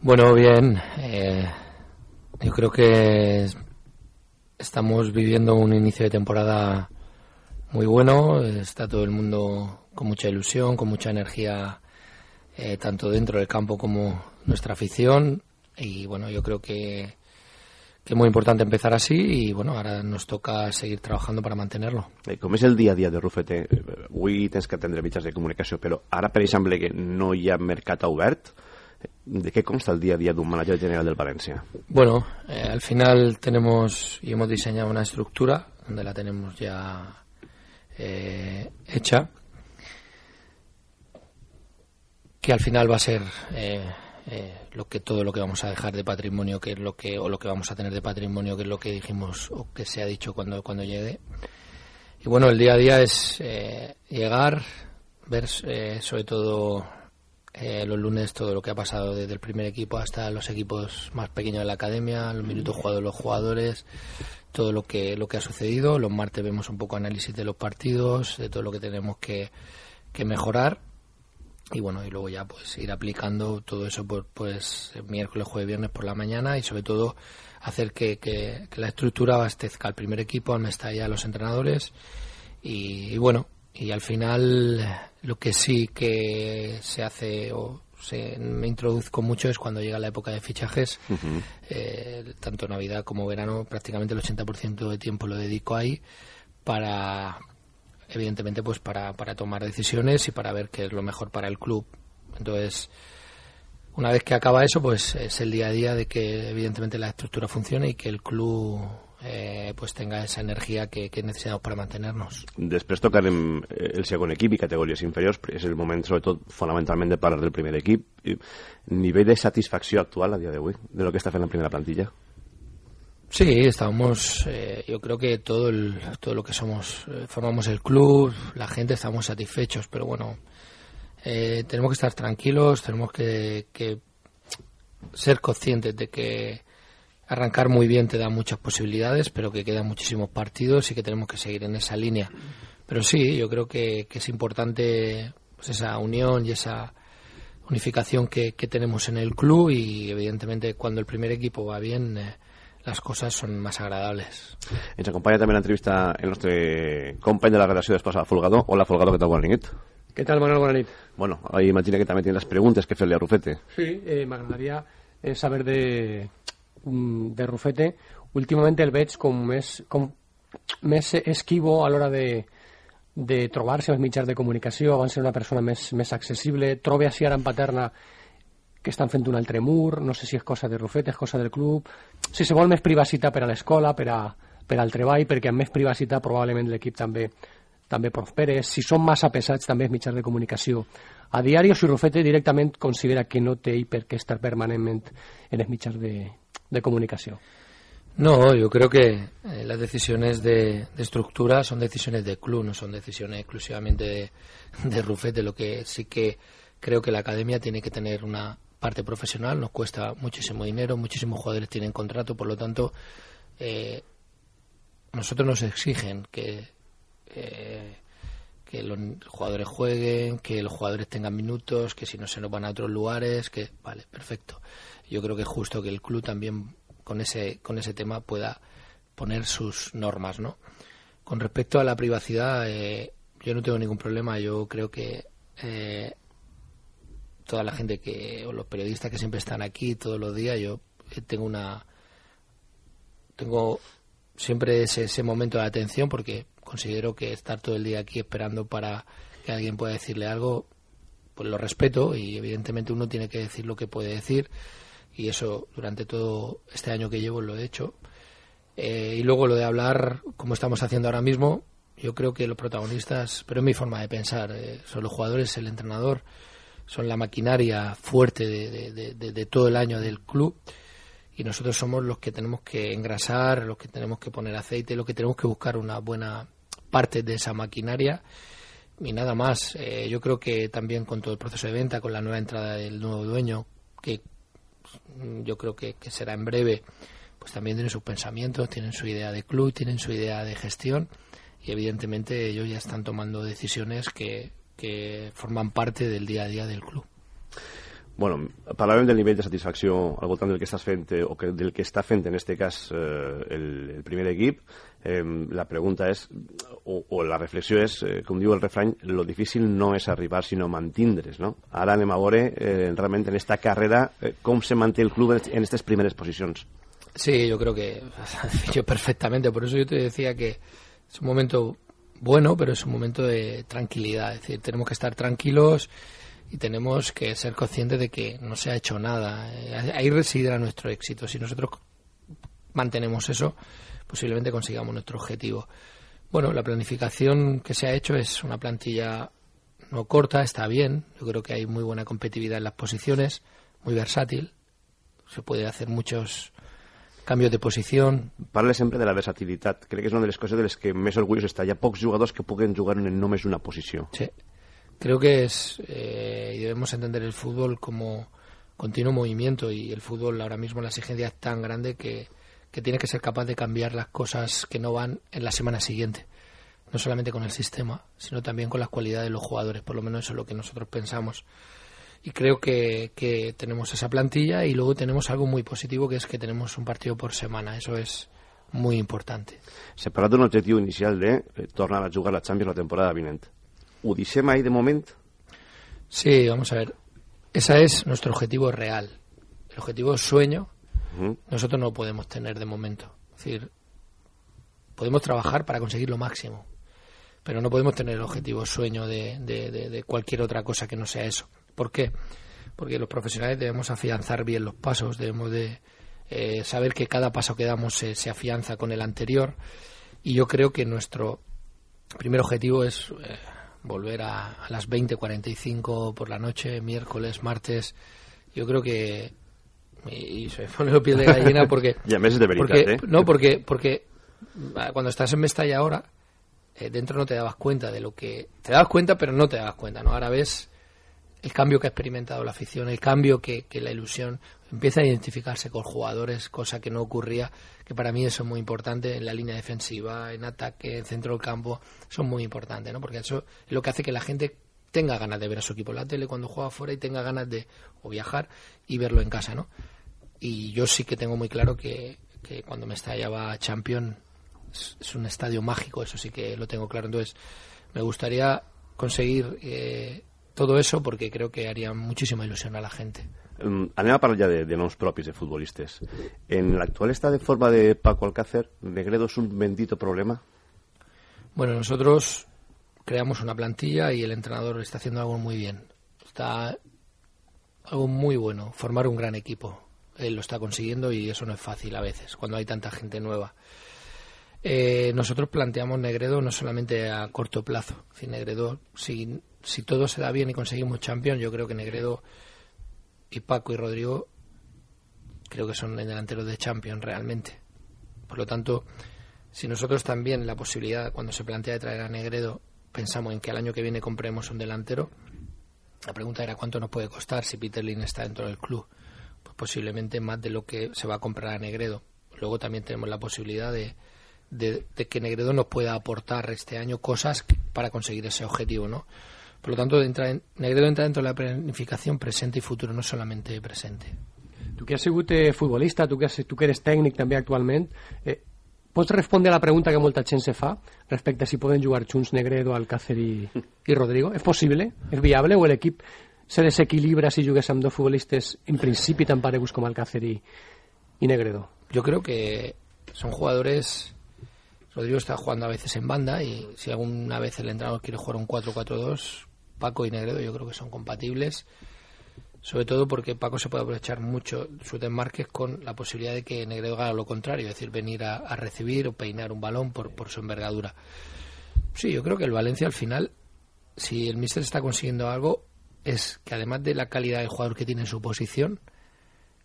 Bueno, bien. Eh, yo creo que estamos viviendo un inicio de temporada muy bueno. Está todo el mundo con mucha ilusión, con mucha energía eh, tanto dentro del campo como nuestra afición. Y bueno, yo creo que, que es muy importante empezar así y bueno, ahora nos toca seguir trabajando para mantenerlo.
Eh, com és el dia a dia de Rufete? Eh, Avui tens que atendre mitjans de comunicació, però ara, per exemple, que no hi ha mercat obert, ¿de qué consta el día a día de un manager general del Valencia?
Bueno, eh, al final tenemos y hemos diseñado una estructura donde la tenemos ya eh, hecha, que al final va a ser eh, eh, lo que todo lo que vamos a dejar de patrimonio, que es lo que o lo que vamos a tener de patrimonio, que es lo que dijimos o que se ha dicho cuando cuando llegue. Y bueno, el día a día es eh, llegar, ver eh, sobre todo eh, los lunes todo lo que ha pasado desde el primer equipo hasta los equipos más pequeños de la academia, los minutos jugados los jugadores, todo lo que lo que ha sucedido. Los martes vemos un poco análisis de los partidos, de todo lo que tenemos que, que mejorar y bueno y luego ya pues ir aplicando todo eso por, pues miércoles, jueves, viernes por la mañana y sobre todo hacer que, que, que la estructura abastezca. Al primer equipo, al Mestalla, a los entrenadores y, y bueno y al final lo que sí que se hace o se, me introduzco mucho es cuando llega la época de fichajes, eh, tanto Navidad como verano, prácticamente el 80% de tiempo lo dedico ahí para, evidentemente, pues para, para tomar decisiones y para ver qué es lo mejor para el club. Entonces, una vez que acaba eso, pues es el día a día de que evidentemente la estructura funcione y que el club eh, pues tenga esa energía que, necesitamos para mantenernos.
Després tocarem eh, el segon equip i categories inferiors, però és el moment sobretot fonamentalment de parlar del primer equip. I nivell de satisfacció actual a dia d'avui de lo que està fent la primera plantilla?
Sí, estamos, eh, yo creo que todo, el, todo lo que somos, eh, formamos el club, la gente estamos satisfechos, pero bueno, eh, tenemos que estar tranquilos, tenemos que, que ser conscientes de que arrancar muy bien te da muchas posibilidades, pero que quedan muchísimos partidos y que tenemos que seguir en esa línea. Pero sí, yo creo que, es importante pues esa unión y esa unificación que, que tenemos en el club y evidentemente cuando el primer equipo va bien eh, las cosas son más agradables.
Ens acompanya també en l'entrevista el nostre company de la redacció d'Esposa, Folgado. Hola, Folgado, què tal? Bona nit.
Què tal, Manuel? Bona nit.
Bueno, ahí imagina que també las preguntes que fer-li a Rufete.
Sí, eh, m'agradaria eh, saber de, mm, de Rufete. Últimament el veig com més, com més esquivo a l'hora de, de trobar-se als mitjans de comunicació, abans era una persona més, més accessible, trobe així ara en Paterna que estan fent un altre mur, no sé si és cosa de Rufete, és cosa del club, si se vol més privacitat per a l'escola, per, a, per al treball, perquè amb més privacitat probablement l'equip també també prospere, si són massa pesats també els mitjans de comunicació a diari o si Rufete directament considera que no té per què estar permanentment en els mitjans de, de comunicació.
No, yo creo que eh, las decisiones de, de, estructura son decisiones de club, no son decisiones exclusivamente de, de Rufete. Lo que sí que creo que la academia tiene que tener una parte profesional, nos cuesta muchísimo dinero, muchísimos jugadores tienen contrato, por lo tanto, eh, nosotros nos exigen que, eh, que los jugadores jueguen, que los jugadores tengan minutos, que si no se nos van a otros lugares, que vale, perfecto. Yo creo que es justo que el club también con ese con ese tema pueda poner sus normas, ¿no? Con respecto a la privacidad, eh, yo no tengo ningún problema. Yo creo que eh, toda la gente que o los periodistas que siempre están aquí todos los días, yo tengo una tengo siempre ese, ese momento de atención porque considero que estar todo el día aquí esperando para que alguien pueda decirle algo, pues lo respeto y evidentemente uno tiene que decir lo que puede decir y eso durante todo este año que llevo lo he hecho. Eh, y luego lo de hablar, como estamos haciendo ahora mismo, yo creo que los protagonistas, pero es mi forma de pensar, eh, son los jugadores, el entrenador, son la maquinaria fuerte de, de, todo el año del club. Y nosotros somos los que tenemos que engrasar, los que tenemos que poner aceite, los que tenemos que buscar una buena parte de esa maquinaria. Y nada más. Eh, yo creo que también con todo el proceso de venta, con la nueva entrada del nuevo dueño, que yo creo que, que será en breve, pues también tienen sus pensamientos, tienen su idea de club, tienen su idea de gestión. Y evidentemente ellos ya están tomando decisiones que, que forman parte del día a día del club.
Bueno, parlàvem del nivell de satisfacció al voltant del que estàs fent eh, o que, del que està fent en este cas eh, el, el primer equip. Eh, la pregunta és, o, o la reflexió és, eh, com diu el refrany, lo difícil no és arribar sinó mantindre's, no? Ara anem a veure eh, realment en esta carrera eh, com se manté el club en aquestes primeres posicions.
Sí, yo creo que yo perfectamente. Por eso yo te decía que es un momento bueno, pero es un momento de tranquilidad. Es decir, tenemos que estar tranquilos y tenemos que ser conscientes de que no se ha hecho nada. Eh, ahí residirá nuestro éxito. Si nosotros mantenemos eso, posiblemente consigamos nuestro objetivo. Bueno, la planificación que se ha hecho es una plantilla no corta, está bien. Yo creo que hay muy buena competitividad en las posiciones, muy versátil. Se puede hacer muchos cambios de posición.
Parle sempre de la versatilitat. Crec que és una de les coses de les que més orgullós està. Hi ha pocs jugadors que puguen jugar en només una posició.
Sí. Creo que es, eh, y debemos entender el fútbol como continuo movimiento y el fútbol ahora mismo la exigencia es tan grande que, que tiene que ser capaz de cambiar las cosas que no van en la semana siguiente. No solamente con el sistema, sino también con las cualidades de los jugadores. Por lo menos eso es lo que nosotros pensamos. Y creo que, que tenemos esa plantilla y luego tenemos algo muy positivo que es que tenemos un partido por semana. Eso es muy importante.
Se parla d'un objectiu inicial de eh, tornar a jugar la Champions la temporada vinent. Ho deixem ahí de moment?
Sí, vamos a ver. Ese es nuestro objetivo real. El objetivo sueño nosotros no lo podemos tener de momento. Es decir, podemos trabajar para conseguir lo máximo, pero no podemos tener el objetivo sueño de, de, de, de cualquier otra cosa que no sea eso. ¿Por qué? Porque los profesionales debemos afianzar bien los pasos, debemos de eh, saber que cada paso que damos se, se, afianza con el anterior y yo creo que nuestro primer objetivo es eh, volver a, a las 20.45 por la noche, miércoles, martes. Yo creo que y se me pone la piel de gallina porque
ya meses de
porque,
eh?
no porque porque cuando estás en Mestalla ahora eh, dentro no te dabas cuenta de lo que te dabas cuenta pero no te dabas cuenta no ahora ves el cambio que ha experimentado la afición el cambio que, la ilusión empieza a identificarse con jugadores cosa que no ocurría que para mí eso es muy importante en la línea defensiva en ataque en centro del campo son muy importantes no porque eso es lo que hace que la gente tenga ganas de ver a su equipo en la tele cuando juega fuera y tenga ganas de o viajar y verlo en casa, ¿no? Y yo sí que tengo muy claro que, que cuando me estallaba Champion es, es, un estadio mágico, eso sí que lo tengo claro. Entonces, me gustaría conseguir eh, todo eso porque creo que haría muchísima ilusión a la gente.
Um, anem a parlar ja de, de noms propis de futbolistes. En l'actual estat de forma de Paco Alcácer, Negredo es un bendito problema?
Bueno, nosotros creamos una plantilla y el entrenador está haciendo algo muy bien. Está algo muy bueno, formar un gran equipo. Él lo está consiguiendo y eso no es fácil a veces, cuando hay tanta gente nueva. Eh, nosotros planteamos Negredo no solamente a corto plazo. Si Negredo, si, si todo se da bien y conseguimos champion, yo creo que Negredo y Paco y Rodrigo creo que son delanteros de champion realmente. Por lo tanto, si nosotros también la posibilidad, cuando se plantea de traer a Negredo, pensamos en que al año que viene compremos un delantero, la pregunta era cuánto nos puede costar si Peter Lin está dentro del club. Pues posiblemente más de lo que se va a comprar a Negredo. Luego también tenemos la posibilidad de, de, de que Negredo nos pueda aportar este año cosas para conseguir ese objetivo, ¿no? Por lo tanto, entra en, Negredo entra dentro de la planificación presente y futuro, no solamente presente.
Tu que has sigut eh, futbolista, tu que, has, tu que eres tècnic també actualment, eh, pots respondre a la pregunta que molta gent se fa respecte a si poden jugar junts Negredo, Alcácer i, i Rodrigo? És possible? És viable? O l'equip se desequilibra si jugués amb dos futbolistes en principi tan paregus com Alcácer i, y Negredo?
Yo creo que son jugadores... Rodrigo está jugando a veces en banda y si alguna vez el entrenador quiere jugar un 4-4-2, Paco y Negredo yo creo que son compatibles sobre todo porque Paco se puede aprovechar mucho sus desmarques con la posibilidad de que Negredo haga lo contrario, es decir, venir a, recibir o peinar un balón por, por, su envergadura. Sí, yo creo que el Valencia al final, si el míster está consiguiendo algo, es que además de la calidad del jugador que tiene en su posición,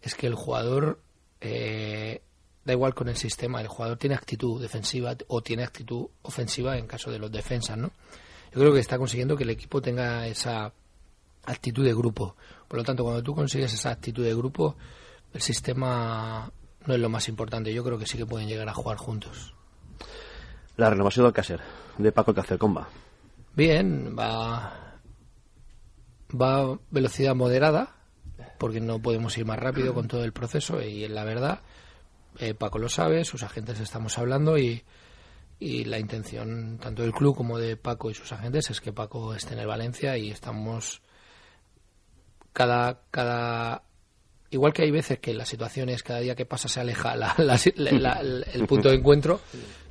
es que el jugador, eh, da igual con el sistema, el jugador tiene actitud defensiva o tiene actitud ofensiva en caso de los defensas, ¿no? Yo creo que está consiguiendo que el equipo tenga esa actitud de grupo. Por lo tanto, cuando tú consigues esa actitud de grupo, el sistema no es lo más importante. Yo creo que sí que pueden llegar a jugar juntos.
La renovació del Cácer, de Paco Alcácer, com va?
Bien, va va velocidad moderada. porque no podemos ir más rápido con todo el proceso y la verdad eh, Paco lo sabe, sus agentes estamos hablando y, y la intención tanto del club como de Paco y sus agentes es que Paco esté en el Valencia y estamos cada cada igual que hay veces que las situaciones cada día que pasa se aleja la, la, la, el punto de encuentro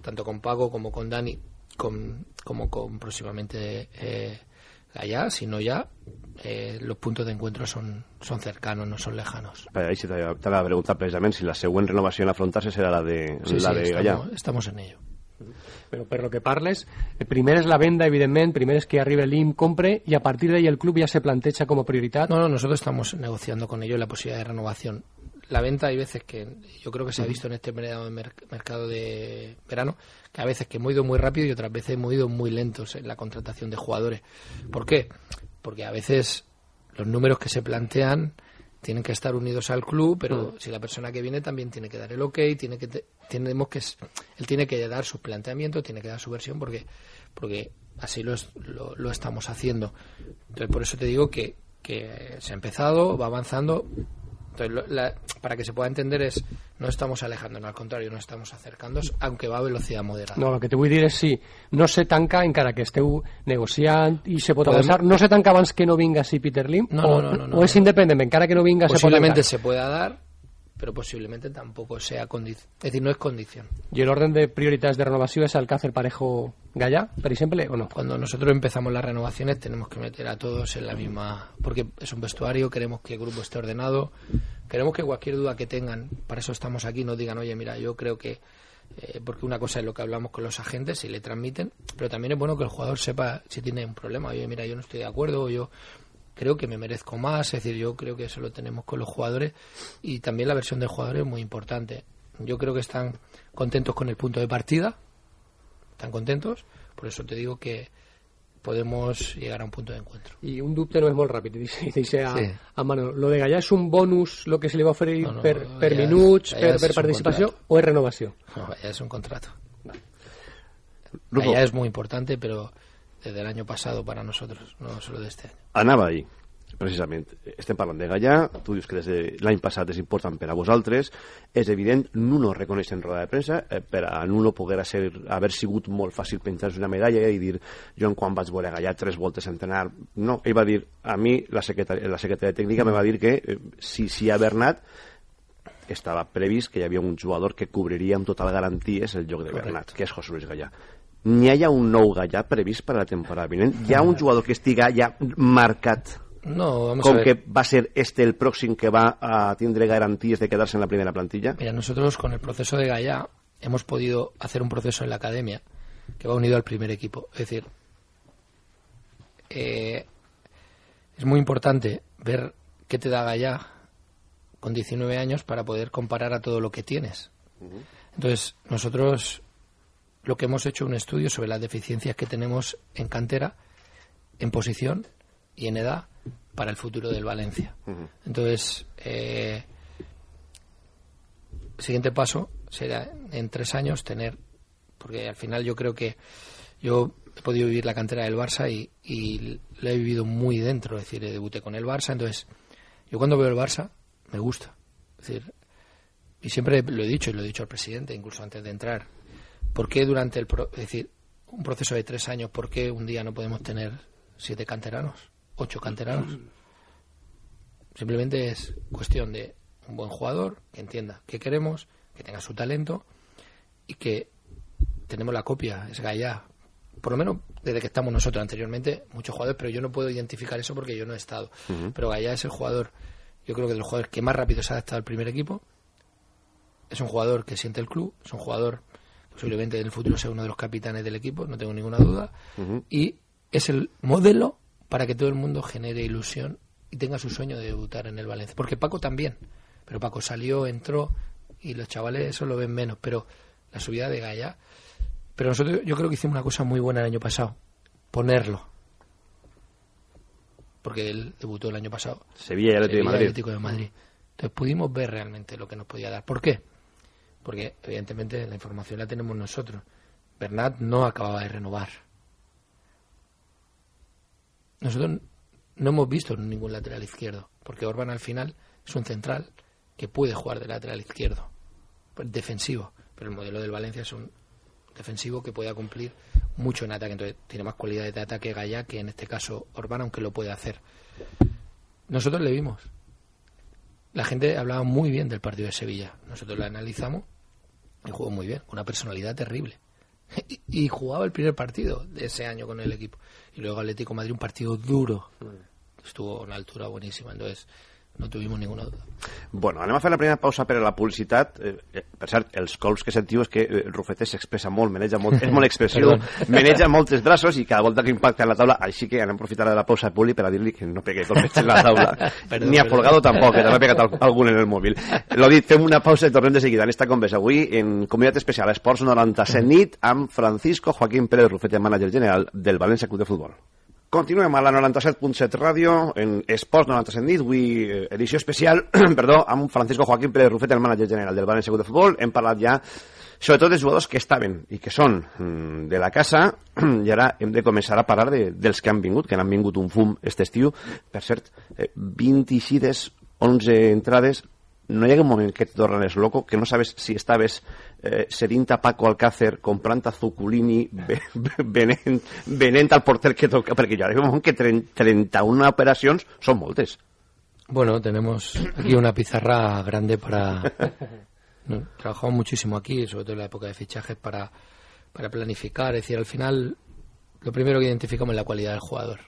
tanto con Paco como con Dani con, como con próximamente eh, allá, sino ya eh, los puntos de encuentro son, son cercanos, no son lejanos.
Ahí sí te, te la pregunta precisamente si la segunda renovación a afrontarse será la de,
sí,
la
sí,
de
estamos, estamos en ello.
Però per lo que parles, el primer és la venda, evidentment, primer és que arribi l'IM, compre, y a partir de ahí el club ya se planteja como prioridad.
No, no, nosotros estamos negociando con ellos la posibilidad de renovación. La venta hay veces que yo creo que se ha visto en este mercado de, mer- mercado de verano que a veces que hemos ido muy rápido y otras veces hemos ido muy lentos en la contratación de jugadores. ¿Por qué? Porque a veces los números que se plantean tienen que estar unidos al club, pero si la persona que viene también tiene que dar el ok, tiene que te- tenemos que él tiene que dar sus planteamientos, tiene que dar su versión porque porque así lo, es- lo, lo estamos haciendo. Entonces por eso te digo que que se ha empezado, va avanzando. Entonces, lo- la- para que se pueda entender es no estamos alejándonos, al contrario, no estamos acercándonos, aunque va a velocidad moderada.
No, el que te vull dir és sí, no se tanca encara que esteu negociant i se pot
Podem-
avançar, no se tanca abans que no vinga si Peter Lim
No,
o,
no, no, no, no,
o és independent, encara que no vinga se pot
posiblemente se pueda dar, pero posiblemente tampoco sea condición. Es decir, no es condición.
I l'ordre de prioritats de renovació és Alcácer Parejo Gallà, per exemple, o no?
Cuando nosotros empezamos las renovaciones tenemos que meter a todos en la misma... Porque es un vestuario, queremos que el grupo esté ordenado, queremos que cualquier duda que tengan, para eso estamos aquí, nos digan, oye, mira, yo creo que... eh, porque una cosa es lo que hablamos con los agentes y le transmiten, pero también es bueno que el jugador sepa si tiene un problema. Oye, mira, yo no estoy de acuerdo, o yo creo que me merezco más, es decir, yo creo que eso lo tenemos con los jugadores y también la versión del jugador es muy importante. Yo creo que están contentos con el punto de partida, están contentos, por eso te digo que podemos llegar a un punto de encuentro.
I un dubte no és molt ràpid, dice, dice a,
Sí.
a Manolo. Lo de Gallà és un bonus, lo que se li va oferir
No, no,
per, per minuts, per,
és
per
un
participació,
contrato.
o és renovació?
No, ya es un contrato. Ya es muy importante, pero desde el año pasado para nosotros, no solo de este año.
Anava ahí, precisament. Estem parlant de Gallà, tu dius que des de l'any passat és important per a vosaltres. És evident, Nuno reconeix en roda de premsa, eh, per a Nuno poguera ser, haver sigut molt fàcil penjar-se una medalla i dir jo en quan vaig veure Gallà tres voltes a entrenar, no, ell va dir, a mi la secretària, la secretària tècnica me va dir que eh, si, si ha Bernat estava previst que hi havia un jugador que cobriria amb total garanties el lloc de
Correcte.
Bernat, que és José Luis Gallà. N'hi ha ja un nou Gallà previst per a la temporada vinent? Hi ha un jugador que estiga ja marcat
No, vamos a
com
ver.
que va ser este el pròxim que va a tindre garanties de quedar-se en la primera plantilla?
Mira, nosotros con el proceso de Gallá hemos podido hacer un proceso en la academia que va unido al primer equipo. Es decir, eh, es muy importante ver qué te da Gallá con 19 años para poder comparar a todo lo que tienes. Entonces, nosotros lo que hemos hecho es un estudio sobre las deficiencias que tenemos en cantera, en posición y en edad para el futuro del Valencia. Entonces, eh, el siguiente paso será en tres años tener, porque al final yo creo que yo he podido vivir la cantera del Barça y, y lo he vivido muy dentro, es decir, debuté con el Barça, entonces yo cuando veo el Barça me gusta, es decir, y siempre lo he dicho y lo he dicho al presidente, incluso antes de entrar, ¿por qué durante el, pro- es decir, un proceso de tres años, por qué un día no podemos tener siete canteranos, ocho canteranos? Simplemente es cuestión de un buen jugador que entienda qué queremos, que tenga su talento y que tenemos la copia, es Gallá. Por lo menos desde que estamos nosotros anteriormente, muchos jugadores, pero yo no puedo identificar eso porque yo no he estado. Pero Gallá es el jugador, yo creo que de los jugadores que más rápido se ha adaptado al primer equipo. Es un jugador que siente el club, es un jugador posiblemente en el futuro sea uno de los capitanes del equipo, no tengo ninguna duda. Y es el modelo para que todo el mundo genere ilusión y tenga su sueño de debutar en el Valencia. Porque Paco también. Pero Paco salió, entró y los chavales eso lo ven menos. Pero la subida de Gaya. Pero nosotros yo creo que hicimos una cosa muy buena el año pasado. Ponerlo. Porque él debutó el año pasado.
Sevilla y Atlético de Madrid.
Atlético de Madrid. Entonces pudimos ver realmente lo que nos podía dar. ¿Por qué? Porque evidentemente la información la tenemos nosotros. Bernat no acababa de renovar. Nosotros no hemos visto ningún lateral izquierdo, porque Orban al final es un central que puede jugar de lateral izquierdo, defensivo, pero el modelo del Valencia es un defensivo que pueda cumplir mucho en ataque, entonces tiene más cualidades de ataque Gaya que en este caso Orban, aunque lo puede hacer. Nosotros le vimos. La gente hablaba muy bien del partido de Sevilla. Nosotros lo analizamos y jugó muy bien, con una personalidad terrible. Y, jugaba el primer partido de ese año con el equipo. Y luego Atlético Madrid, un partido duro. Estuvo a una altura buenísima. Entonces, no tuvimos ninguna duda.
Bueno, anem a fer la primera pausa per a la publicitat. Eh, eh, per cert, els colps que sentiu és que eh, Rufete s'expressa molt, maneja molt, és molt expressiu, maneja molts braços i cada volta que impacta en la taula, així que anem a aprofitar de la pausa Puli per a dir-li que no pegue colpets en la taula. perdó, Ni a Folgado tampoc, que també ha pegat algun en el mòbil. L'ho dit, fem una pausa i tornem de seguida en esta conversa. Avui, en Comunitat Especial Esports 97 nit, amb Francisco Joaquín Pérez Rufete, mànager general del València Club de Futbol. Continuem a la 97.7 ràdio, en Esports 97 nit, avui eh, edició especial, perdó, amb Francisco Joaquín Pérez Rufet, el mànager general del València de Futbol. Hem parlat ja sobretot dels jugadors que estaven i que són mm, de la casa i ara hem de començar a parlar de, dels que han vingut, que han vingut un fum este estiu. Per cert, eh, 26 11 entrades, no hi ha un moment que et tornes loco, que no sabes si estaves eh, sedint a Paco Alcácer, comprant a Zuculini, venent, venent al porter que toca, perquè ja un moment que 30, 31 operacions són moltes.
Bueno, tenemos aquí una pizarra grande para... No, trabajamos muchísimo aquí, sobre todo en la época de fichajes, para, para planificar. Es decir, al final, lo primero que identificamos es la cualidad del jugador.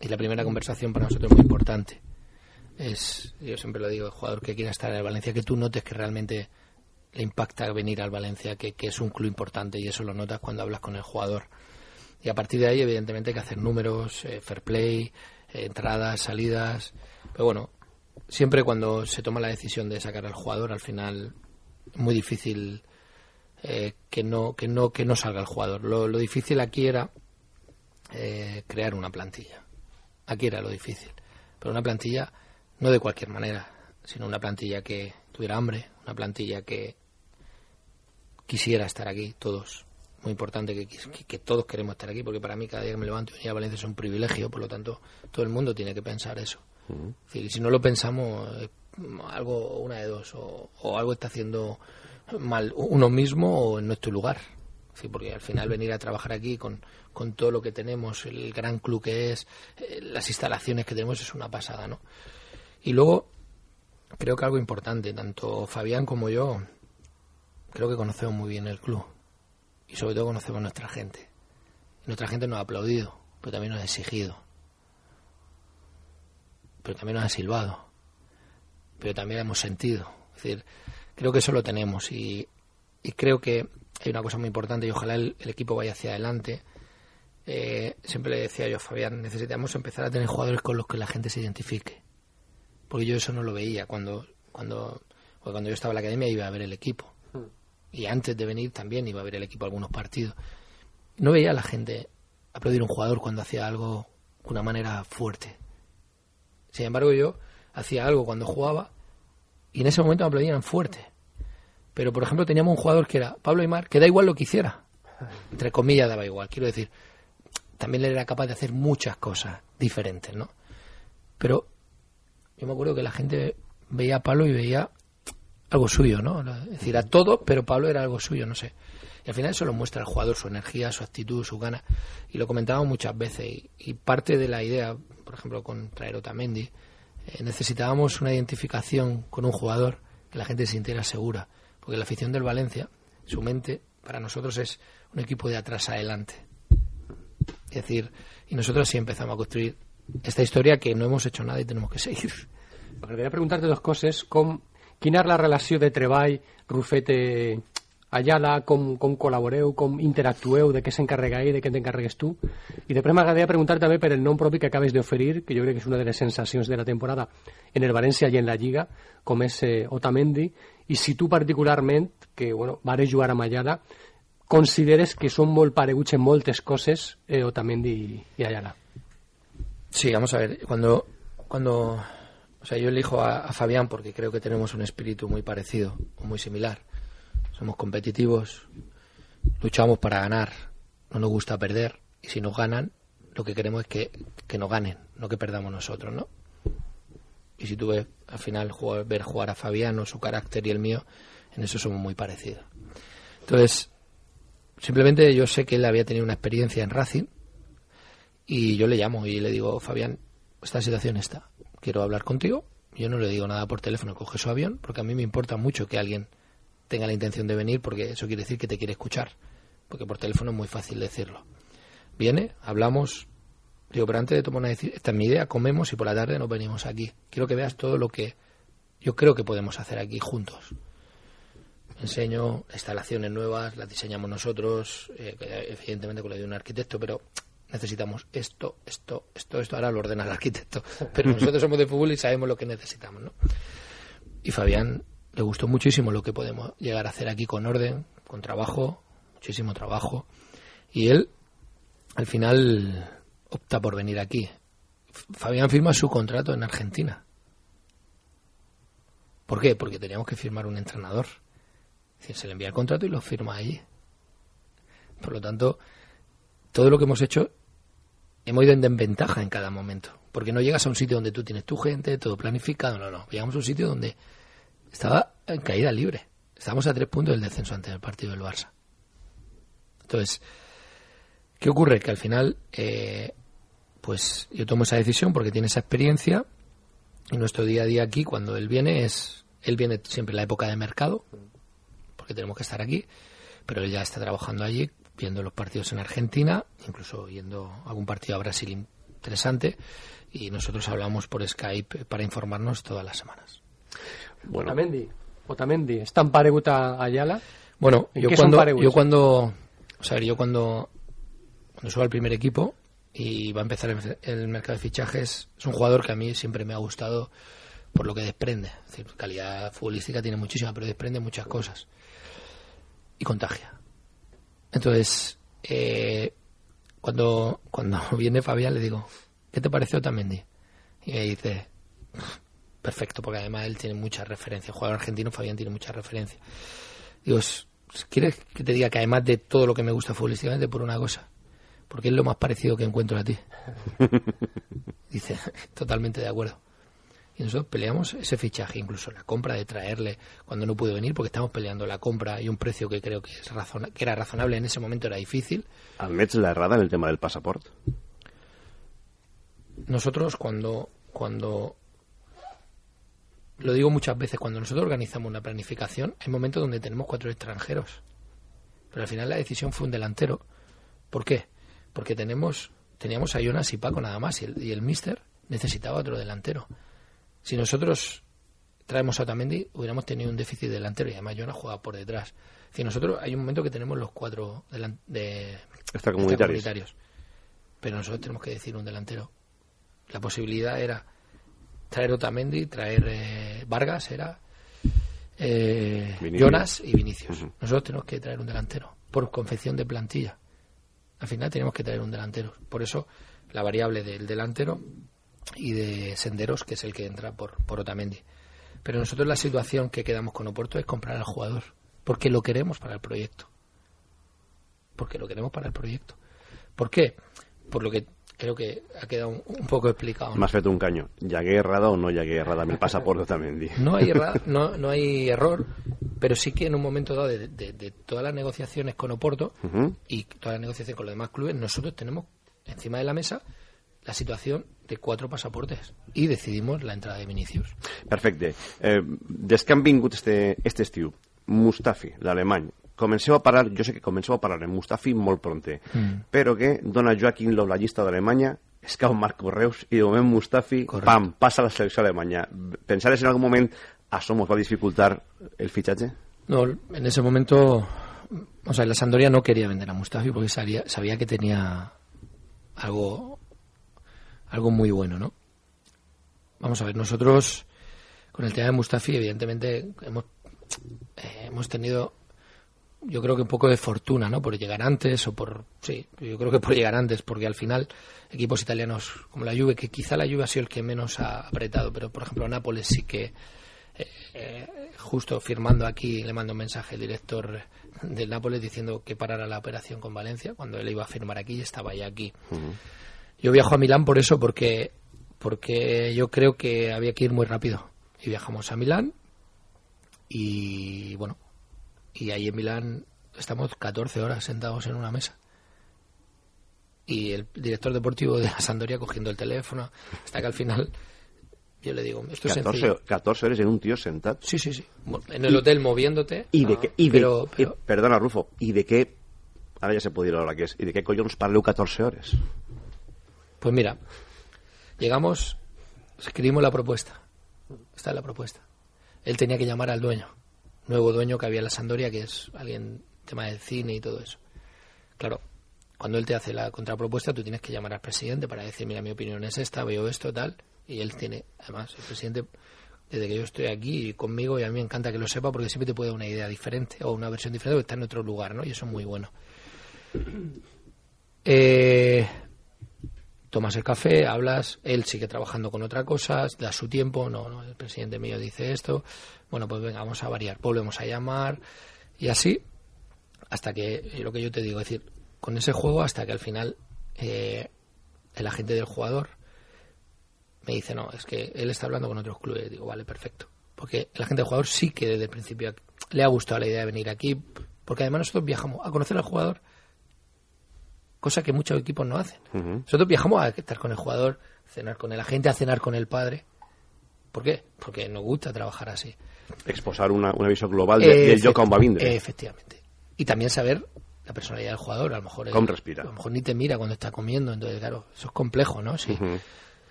Y la primera conversación para nosotros es muy importante es, yo siempre lo digo, el jugador que quiera estar en el Valencia, que tú notes que realmente le impacta venir al Valencia, que, que es un club importante y eso lo notas cuando hablas con el jugador. Y a partir de ahí, evidentemente, hay que hacer números, eh, fair play, eh, entradas, salidas. Pero bueno, siempre cuando se toma la decisión de sacar al jugador, al final muy difícil eh, que, no, que, no, que no salga el jugador. Lo, lo difícil aquí era crear una plantilla. Aquí era lo difícil. Pero una plantilla no de cualquier manera, sino una plantilla que tuviera hambre, una plantilla que quisiera estar aquí, todos. Muy importante que, que, todos queremos estar aquí, porque para mí cada día que me levanto y a Valencia es un privilegio, por lo tanto, todo el mundo tiene que pensar eso. si no lo pensamos, algo, una de dos, o, algo está haciendo mal uno mismo o en nuestro lugar. Sí, porque al final venir a trabajar aquí con, con todo lo que tenemos, el gran club que es, eh, las instalaciones que tenemos es una pasada, ¿no? Y luego, creo que algo importante, tanto Fabián como yo, creo que conocemos muy bien el club. Y sobre todo conocemos a nuestra gente. Nuestra gente nos ha aplaudido, pero también nos ha exigido. Pero también nos ha silbado. Pero también hemos sentido. Es decir, creo que eso lo tenemos. Y, creo que hay una cosa muy importante y ojalá el, equipo vaya hacia adelante. Eh, siempre le decía yo a Fabián, necesitamos empezar a tener jugadores con los que la gente se identifique porque yo eso no lo veía cuando cuando cuando yo estaba en la academia iba a ver el equipo y antes de venir también iba a ver el equipo algunos partidos. No veía a la gente aplaudir a un jugador cuando hacía algo de una manera fuerte. Sin embargo yo hacía algo cuando jugaba y en ese momento me aplaudían fuerte. Pero por ejemplo teníamos un jugador que era Pablo Aymar que da igual lo que hiciera. Entre comillas daba igual. Quiero decir también él era capaz de hacer muchas cosas diferentes no pero yo me acuerdo que la gente veía a Pablo y veía algo suyo, ¿no? Es decir, a todo, pero Pablo era algo suyo, no sé. Y al final eso lo muestra el jugador, su energía, su actitud, su gana. Y lo comentábamos muchas veces. Y, parte de la idea, por ejemplo, con traer Otamendi, eh, necesitábamos una identificación con un jugador que la gente se sintiera segura. Porque la afición del Valencia, su mente, para nosotros es un equipo de atrás adelante. Es decir, y nosotros sí empezamos a construir esta història que no hemos hecho nada i tenemos que seguir.
M'agradaria preguntar-te dues coses, com, quina és la relació de treball Rufete Ayala, com, com col·laboreu, com interactueu, de què s'encarrega ell, de què t'encarregues tu. I després m'agradaria preguntar també per el nom propi que acabes d'oferir, que jo crec que és una de les sensacions de la temporada en el València i en la Lliga, com és eh, Otamendi, i si tu particularment, que bueno, vares jugar amb Ayala, consideres que són molt pareguts en moltes coses eh, Otamendi i Ayala.
Sí, vamos a ver, cuando, cuando, o sea, yo elijo a, Fabián porque creo que tenemos un espíritu muy parecido, muy similar. Somos competitivos, luchamos para ganar, no nos gusta perder, y si nos ganan, lo que queremos es que, que nos ganen, no que perdamos nosotros, ¿no? Y si tú ves al final ver jugar a Fabiano, su carácter y el mío, en eso somos muy parecidos. Entonces, simplemente yo sé que él había tenido una experiencia en Racing y yo le llamo y le digo, Fabián, esta situación está, quiero hablar contigo. Yo no le digo nada por teléfono, coge su avión, porque a mí me importa mucho que alguien tenga la intención de venir, porque eso quiere decir que te quiere escuchar, porque por teléfono es muy fácil decirlo. Viene, hablamos, digo, pero antes de tomar una decisión, esta es mi idea, comemos y por la tarde nos venimos aquí. Quiero que veas todo lo que yo creo que podemos hacer aquí juntos. Enseño instalaciones nuevas, las diseñamos nosotros, eh, evidentemente con la de un arquitecto, pero necesitamos esto, esto, esto, esto, ahora lo ordena el arquitecto. Pero nosotros somos de fútbol y sabemos lo que necesitamos, ¿no? Y Fabián le gustó muchísimo lo que podemos llegar a hacer aquí con orden, con trabajo, muchísimo trabajo. Y él, al final, opta por venir aquí. Fabián firma su contrato en Argentina. ¿Por qué? Porque teníamos que firmar un entrenador. Se le envía el contrato y lo firma allí. Por lo tanto, todo lo que hemos hecho hemos ido en ventaja en cada momento. Porque no llegas a un sitio donde tú tienes tu gente, todo planificado, no, no. Llegamos a un sitio donde estaba en caída libre. Estábamos a tres puntos del descenso antes del partido del Barça. Entonces, ¿qué ocurre? Que al final, eh, pues yo tomo esa decisión porque tiene esa experiencia y nuestro día a día aquí, cuando él viene, es. Él viene siempre en la época de mercado, porque tenemos que estar aquí, pero él ya está trabajando allí viendo los partidos en Argentina, incluso yendo a algún partido a Brasil interesante, y nosotros hablamos por Skype para informarnos todas las semanas.
Bueno. Otamendi, Otamendi, ¿están pareguta Ayala?
Bueno, yo cuando, yo cuando, o sea, yo cuando, cuando subo al primer equipo y va a empezar el, el, mercado de fichajes, es un jugador que a mí siempre me ha gustado por lo que desprende. Es decir, calidad futbolística tiene muchísima, pero desprende muchas cosas. Y contagia. Entonces, eh, cuando, cuando viene Fabián le digo, ¿qué te pareció Otamendi? Y me dice, perfecto, porque además él tiene muchas referencias. jugador argentino, Fabián tiene muchas referencias. Digo, ¿quieres que te diga que además de todo lo que me gusta futbolísticamente, por una cosa? Porque es lo más parecido que encuentro a ti. Dice, totalmente de acuerdo. Y nosotros peleamos ese fichaje, incluso la compra de traerle cuando no pudo venir, porque estamos peleando la compra y un precio que creo que, es que era razonable en ese momento, era difícil.
¿Al Mets la errada en el tema del pasaporte?
Nosotros cuando, cuando lo digo muchas veces, cuando nosotros organizamos una planificación, hay momentos donde tenemos cuatro extranjeros. Pero al final la decisión fue un delantero. ¿Por qué? Porque tenemos, teníamos a Jonas y Paco nada más, y el, y el Mister necesitaba otro delantero. Si nosotros traemos a Otamendi, hubiéramos tenido un déficit delantero y además Jonas juega por detrás. Si nosotros hay un momento que tenemos los cuatro de
extracomunitarios.
Pero nosotros tenemos que decir un delantero. La posibilidad era traer Otamendi, traer eh, Vargas, era eh, Jonas y Vinicius. Nosotros tenemos que traer un delantero por confección de plantilla. Al final tenemos que traer un delantero. Por eso la variable del delantero y de Senderos, que es el que entra por, por Otamendi. Pero nosotros la situación que quedamos con Oporto es comprar al jugador, porque lo queremos para el proyecto. Porque lo queremos para el proyecto. ¿Por qué? Por lo que creo que ha quedado un, poco explicado.
Más feto un caño. ¿Ya que errada o no ya que errada? Me pasa por Otamendi.
No hay, no, no hay error, pero sí que en un momento dado de, de, todas las negociaciones con Oporto y todas las negociaciones con los demás clubes, nosotros tenemos encima de la mesa la situación de cuatro pasaportes y decidimos la entrada de Vinicius.
Perfecte. Eh, des que han vingut este, este estiu, Mustafi, l'alemany, comenceu a parar, jo sé que comenceu a parar en Mustafi molt pronte, mm. però que dona Joaquim Low la llista d'Alemanya, es cau Marc Correus i de moment Mustafi, Correcte. pam, passa a la selecció alemanya. ¿Pensares en algún moment això ens va dificultar el fitxatge?
No, en ese momento, o sea, la Sandoria no quería vender a Mustafi porque sabía, sabía que tenía algo algo muy bueno, ¿no? Vamos a ver, nosotros con el tema de Mustafi, evidentemente, hemos, eh, hemos tenido, yo creo que un poco de fortuna, ¿no? Por llegar antes o por, sí, yo creo que por llegar antes, porque al final equipos italianos como la Juve, que quizá la Juve ha sido el que menos ha apretado, pero por ejemplo Nápoles sí que, eh, eh, justo firmando aquí, le mando un mensaje al director del Nápoles diciendo que parara la operación con Valencia, cuando él iba a firmar aquí y estaba ya aquí. Yo viajo a Milán por eso, porque, porque yo creo que había que ir muy rápido. Y viajamos a Milán y bueno, y ahí en Milán estamos 14 horas sentados en una mesa. Y el director deportivo de la Sandoria cogiendo el teléfono, hasta que al final yo le digo, esto es
14,
sencillo.
14 horas en un tío sentado.
Sí, sí, sí. En el hotel moviéndote.
I de
Ah,
de,
pero-
i, perdona, Rufo, i de què... Ara ja se pot dir l'hora que és. I de què collons parleu 14 hores?
Pues mira, llegamos, escribimos la propuesta. Esta es la propuesta. Él tenía que llamar al dueño, nuevo dueño que había en la Sandoria, que es alguien tema de cine y todo eso. Claro, cuando él te hace la contrapropuesta, tú tienes que llamar al presidente para decir, mira, mi opinión es esta, veo esto, tal. Y él tiene, además, el presidente, desde que yo estoy aquí conmigo, y a mí me encanta que lo sepa porque siempre te puede dar una idea diferente o una versión diferente, porque está en otro lugar, ¿no? Y eso es muy bueno. Eh, tomas el café, hablas, él sigue trabajando con otra cosa, da su tiempo, no, no, el presidente mío dice esto, bueno, pues venga, vamos a variar, volvemos a llamar y así hasta que, eh, lo que yo te digo, es decir, con ese juego hasta que al final eh, el agente del jugador me dice, no, es que él está hablando con otros clubes, digo, vale, perfecto, porque el agente del jugador sí que desde el principio le ha gustado la idea de venir aquí, porque además nosotros viajamos a conocer al jugador, cosa que muchos equipos no hacen. Nosotros viajamos a estar con el jugador, cenar con el agente, a cenar con el padre. ¿Por qué? Porque nos gusta trabajar así.
Exposar una, una visió global de, del vindre.
Efectivamente. Y también saber la personalidad del jugador. A lo mejor él-
respira.
A lo mejor ni te mira cuando está comiendo. Entonces, claro, eso es complejo, ¿no? Sí.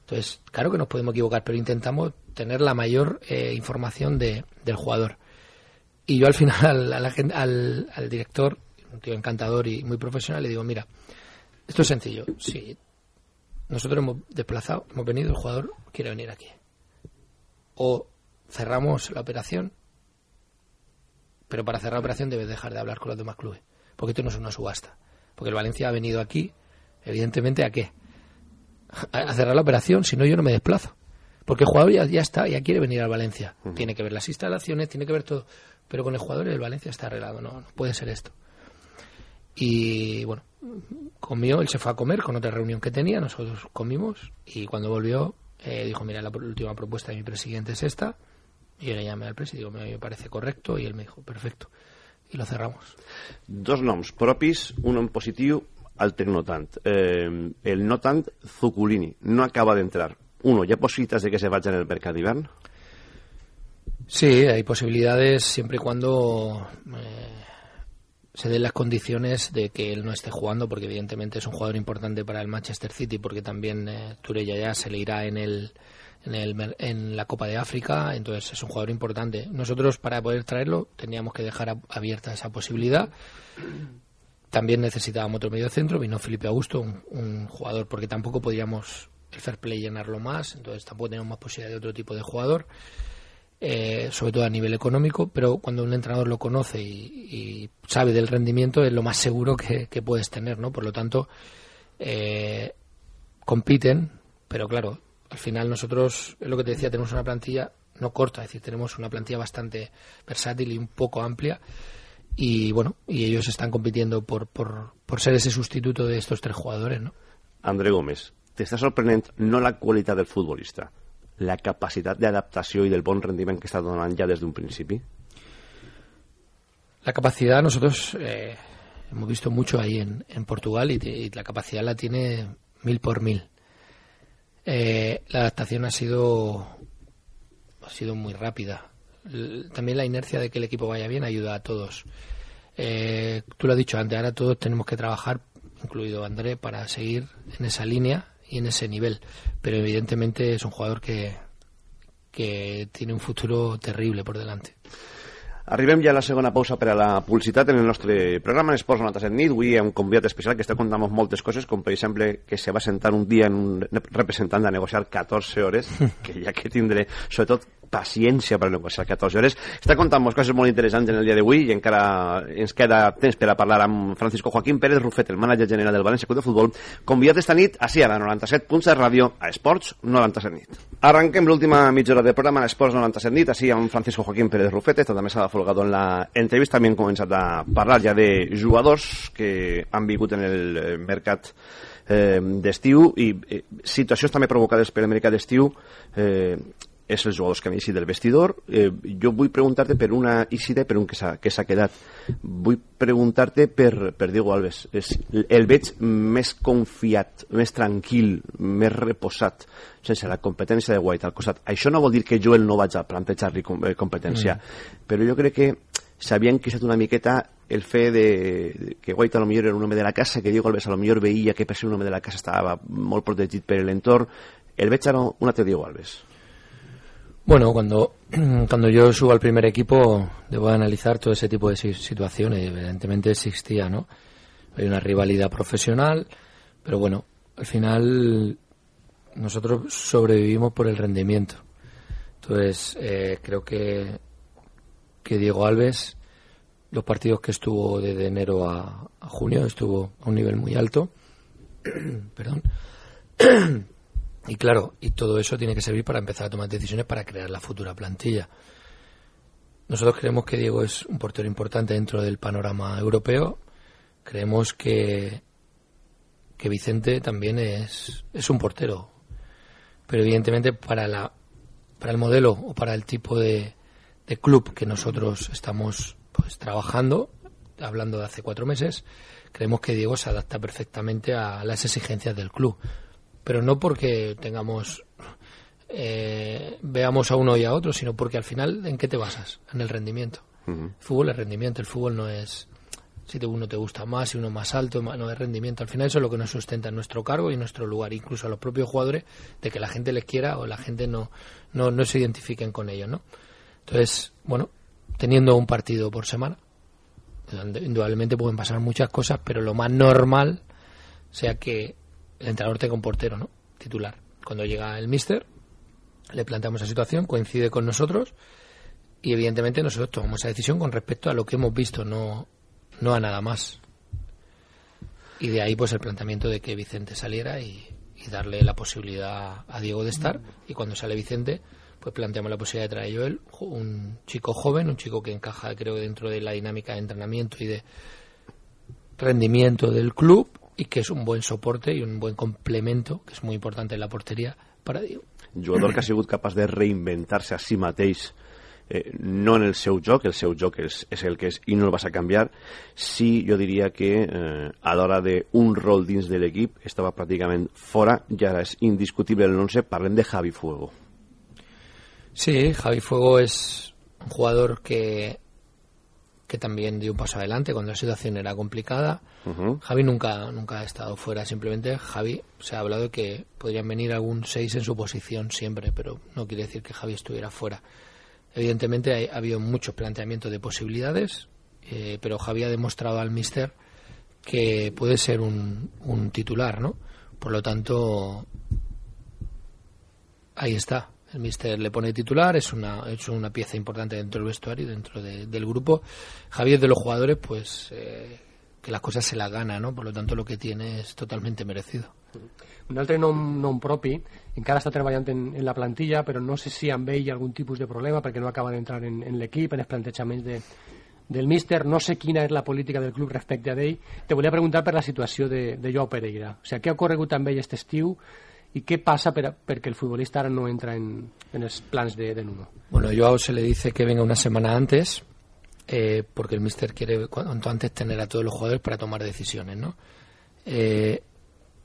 Entonces, claro que nos podemos equivocar, pero intentamos tener la mayor eh, información de, del jugador. Y yo al final al, al- al director, un tío encantador y muy profesional, le digo, mira, esto es sencillo. Si nosotros hemos desplazado, hemos venido, el jugador quiere venir aquí. O cerramos la operación, pero para cerrar la operación debes dejar de hablar con los demás clubes. Porque esto no es una subasta. Porque el Valencia ha venido aquí, evidentemente, ¿a qué? A, cerrar la operación, si no yo no me desplazo. Porque el jugador ya, ya está, ya quiere venir al Valencia. Tiene que ver las instalaciones, tiene que ver todo. Pero con el jugador el Valencia está arreglado. No, no puede ser esto. Y bueno, comió, él se fue a comer con otra reunión que tenía, nosotros comimos y cuando volvió eh, dijo, mira, la última propuesta de mi presidente es esta. Y yo le llamé al presidente, digo, me parece correcto y él me dijo, perfecto. Y lo cerramos.
Dos noms propis, un en positiu, altre no tant. Eh, el no tant, Zuculini, no acaba d'entrar. Uno, ¿hi ha possibilitats de que se vagi en el d'hivern?
Sí, hay posibilidades siempre y cuando eh, se den las condiciones de que él no esté jugando, porque evidentemente es un jugador importante para el Manchester City, porque también eh, ya se le irá en el, en, el, en la Copa de África, entonces es un jugador importante. Nosotros para poder traerlo teníamos que dejar ab- abierta esa posibilidad. También necesitábamos otro medio centro, vino Felipe Augusto, un, un jugador, porque tampoco podíamos el fair play llenarlo más, entonces tampoco teníamos más posibilidad de otro tipo de jugador eh, sobre todo a nivel económico, pero cuando un entrenador lo conoce y, sabe del rendimiento es lo más seguro que, puedes tener, ¿no? Por lo tanto, eh, compiten, pero claro, al final nosotros, es lo que te decía, tenemos una plantilla no corta, es decir, tenemos una plantilla bastante versátil y un poco amplia y bueno, y ellos están compitiendo por, por, por ser ese sustituto de estos tres jugadores, ¿no?
André Gómez, t'està sorprenent no la qualitat del futbolista, la capacitat d'adaptació i del bon rendiment que està donant ja des d'un principi?
La capacidad nosotros eh, hemos visto mucho ahí en, en Portugal y, la capacidad la tiene mil por mil. Eh, la adaptación ha sido ha sido muy rápida. También la inercia de que el equipo vaya bien ayuda a todos. Eh, tú lo has dicho antes, ahora todos tenemos que trabajar, incluido André, para seguir en esa línea y en ese nivel. Pero evidentemente es un jugador que, que tiene un futuro terrible por delante.
Arribem ja a la segona pausa per a la publicitat en el nostre programa en Esports 97 nit. Avui hi ha un convidat especial que està contant moltes coses, com per exemple que se va sentar un dia en un representant a negociar 14 hores, que ha que tindre, sobretot, paciència per negociar 14 hores. Està contant moltes coses molt interessants en el dia d'avui i encara ens queda temps per a parlar amb Francisco Joaquín Pérez Rufet, el mànager general del València Club de Futbol, convidat esta nit així a la 97 punts de ràdio a Esports 97 nit. Arranquem l'última mitja hora de programa a Esports 97 nit, així amb Francisco Joaquín Pérez Rufet, esta també s'ha folgado en la entrevista, també hem començat a parlar ja de jugadors que han vingut en el eh, mercat eh, d'estiu i eh, situacions també provocades per el mercat d'estiu eh, és els jugadors que han eixit del vestidor. Eh, jo vull preguntar-te per una eixida i per un que s'ha quedat. Vull preguntar-te per, per Diego Alves. És, el veig més confiat, més tranquil, més reposat, sense la competència de White al costat. Això no vol dir que jo el no vaig a plantejar-li eh, competència, mm. però jo crec que s'havia enquistat una miqueta el fet de, que White a lo millor era un home de la casa, que Diego Alves a lo millor veia que per ser un home de la casa estava molt protegit per l'entorn. El veig ara un altre Diego Alves.
Bueno, cuando, cuando yo subo al primer equipo, debo analizar todo ese tipo de situaciones. Evidentemente existía, ¿no? Hay una rivalidad profesional, pero bueno, al final nosotros sobrevivimos por el rendimiento. Entonces, eh, creo que, que Diego Alves, los partidos que estuvo desde enero a, a junio, estuvo a un nivel muy alto. Perdón. Y claro, y todo eso tiene que servir para empezar a tomar decisiones para crear la futura plantilla. Nosotros creemos que Diego es un portero importante dentro del panorama europeo. Creemos que, que Vicente también es, es un portero. Pero evidentemente para, la, para el modelo o para el tipo de, de club que nosotros estamos pues trabajando, hablando de hace cuatro meses, creemos que Diego se adapta perfectamente a las exigencias del club pero no porque tengamos eh, veamos a uno y a otro, sino porque al final, ¿en qué te basas? En el rendimiento. El fútbol es rendimiento, el fútbol no es si uno te gusta más, si uno más alto, no es rendimiento. Al final eso es lo que nos sustenta en nuestro cargo y nuestro lugar, incluso a los propios jugadores, de que la gente les quiera o la gente no, no, no se identifiquen con ellos, ¿no? Entonces, bueno, teniendo un partido por semana, indudablemente pueden pasar muchas cosas, pero lo más normal sea que el entrenador tenga un portero, ¿no? Titular. Cuando llega el mister, le planteamos la situación, coincide con nosotros y evidentemente nosotros tomamos esa decisión con respecto a lo que hemos visto, no, no a nada más. Y de ahí pues el planteamiento de que Vicente saliera y, darle la posibilidad a Diego de estar y cuando sale Vicente pues planteamos la posibilidad de traer a Joel, un chico joven, un chico que encaja creo dentro de la dinámica de entrenamiento y de rendimiento del club y que es un buen soporte y un buen complemento, que es muy importante en la portería, para Diego.
Jugador que ha sigut capaç de reinventar-se a si mateix eh, no en el seu joc, el seu joc és, és el que és i no el vas a canviar, sí jo diria que eh, a l'hora d'un rol dins de l'equip estava pràcticament fora, ja és indiscutible el 11, parlem de Javi Fuego.
Sí, Javi Fuego es un jugador que que también dio un paso adelante cuando la situación era complicada. Javi nunca, nunca ha estado fuera, simplemente Javi se ha hablado de que podrían venir algún 6 en su posición siempre, pero no quiere decir que Javi estuviera fuera. Evidentemente ha, habido muchos planteamientos de posibilidades, eh, pero Javi ha demostrado al míster que puede ser un, un titular, ¿no? Por lo tanto, ahí está el míster le pone titular, es una, es una pieza importante dentro del vestuario dentro del grupo. Javier de los jugadores, pues eh, que las cosas se las gana, ¿no? Por lo tanto, lo que tiene es totalmente merecido.
Un altre nom, nom propi, encara està treballant en, en la plantilla, però no sé si amb ell hi ha algun tipus de problema perquè no acaba d'entrar en, en l'equip, en els plantejaments de, del míster, no sé quina és la política del club respecte a ell. Te volia preguntar per la situació de, de Joao Pereira. O sigui, què ha ocorregut amb ell aquest estiu? ¿Y qué pasa para, que el futbolista ahora no entra en, en los planes de, de Nuno?
Bueno, Joao se le dice que venga una semana antes, eh, porque el míster quiere cuanto antes tener a todos los jugadores para tomar decisiones, ¿no? Eh,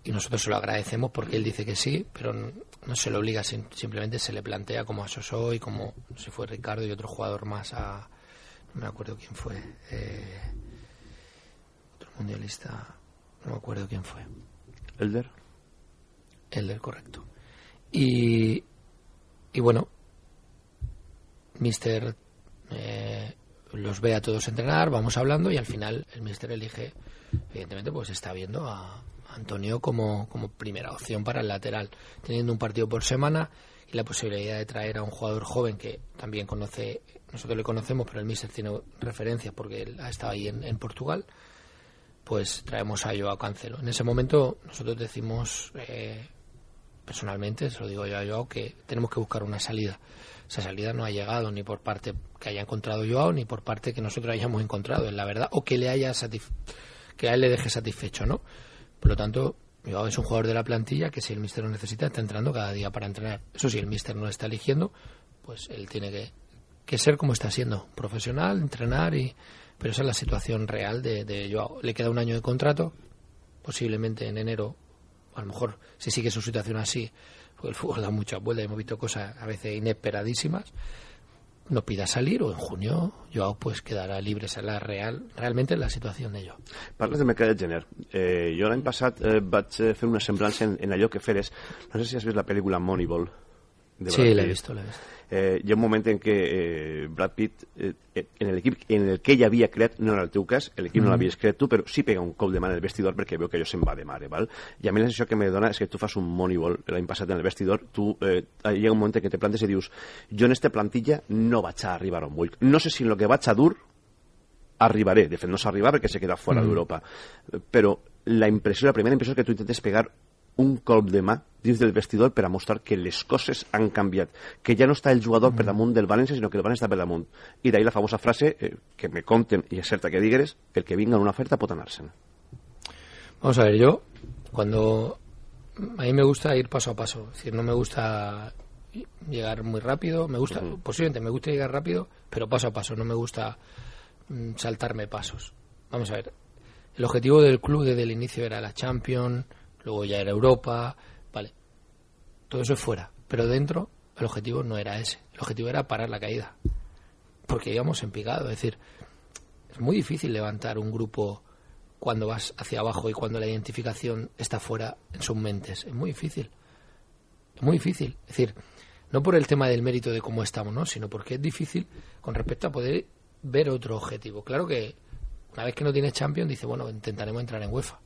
y nosotros se lo agradecemos porque él dice que sí, pero no, se le obliga, simplemente se le plantea como a Soso y como si fue Ricardo y otro jugador más a... No me acuerdo quién fue. Eh, otro mundialista, no me acuerdo quién fue.
¿Elder?
El del correcto. Y, y bueno, Mister eh, los ve a todos entrenar, vamos hablando y al final el Mister elige, evidentemente, pues está viendo a Antonio como, como primera opción para el lateral, teniendo un partido por semana y la posibilidad de traer a un jugador joven que también conoce, nosotros le conocemos, pero el Mister tiene referencias porque él ha estado ahí en, en Portugal pues traemos a Joao Cancelo. En ese momento nosotros decimos eh, personalmente, se lo digo yo a Joao, que tenemos que buscar una salida. Esa salida no ha llegado ni por parte que haya encontrado Joao, ni por parte que nosotros hayamos encontrado, en la verdad, o que le haya que a él le deje satisfecho, ¿no? Por lo tanto, Joao es un jugador de la plantilla que si el míster lo necesita está entrando cada día para entrenar. Eso si el míster no lo está eligiendo, pues él tiene que, que ser como está siendo, profesional, entrenar y... Pero esa es la situación real de, de Joao. Le queda un año de contrato, posiblemente en enero, a lo mejor si sigue su situación así, el fútbol da muchas vueltas, hemos visto cosas a veces inesperadísimas, no pida salir o en junio Joao pues quedarà libre, la real, realmente la situació de Joao.
Parles de mercat de gener. Eh, jo l'any passat eh, vaig eh, fer una semblança en, en allò que feres. No sé si has vist la pel·lícula Moneyball. De
Sí,
Brad
l'he
Pitt.
visto, l'he visto.
Eh, hi ha un moment en què eh, Brad Pitt, eh, eh, en l'equip en el que ell havia creat, no era el teu cas, l'equip no
Mhm.
l'havies creat tu, però sí pega un cop de mà en el vestidor perquè veu que allò se'n va de mare, val? I a mi la sensació que me dona és que tu fas un moneyball l'any passat en el vestidor, tu eh, ha un moment en què te plantes i dius jo en esta plantilla no vaig a arribar on vull. No sé si en lo que vaig a dur arribaré, de fet no s'arriba perquè se queda fora
Mm.
d'Europa, però la impressió, la primera impressió és que tu intentes pegar un colp de mà dins del vestidor per a mostrar que les coses han canviat, que ja no està el jugador per damunt del València, sinó que el València està per damunt. I d'ahir la famosa frase, eh, que me conten, i és certa que digueres, el que vinga en una oferta pot anar-se'n.
Vamos a ver, yo cuando a mí me gusta ir paso a paso, es decir, no me gusta llegar muy rápido, me gusta, posiblemente me gusta llegar rápido, pero paso a paso, no me gusta mm, saltarme pasos. Vamos a ver, el objetivo del club desde el inicio era la Champions, luego ya era Europa, vale, todo eso es fuera, pero dentro el objetivo no era ese, el objetivo era parar la caída, porque íbamos en picado, es decir, es muy difícil levantar un grupo cuando vas hacia abajo y cuando la identificación está fuera en sus mentes. Es muy difícil. Es muy difícil. Es decir, no por el tema del mérito de cómo estamos, ¿no? sino porque es difícil con respecto a poder ver otro objetivo. Claro que una vez que no tienes Champions, dice, bueno, intentaremos entrar en UEFA.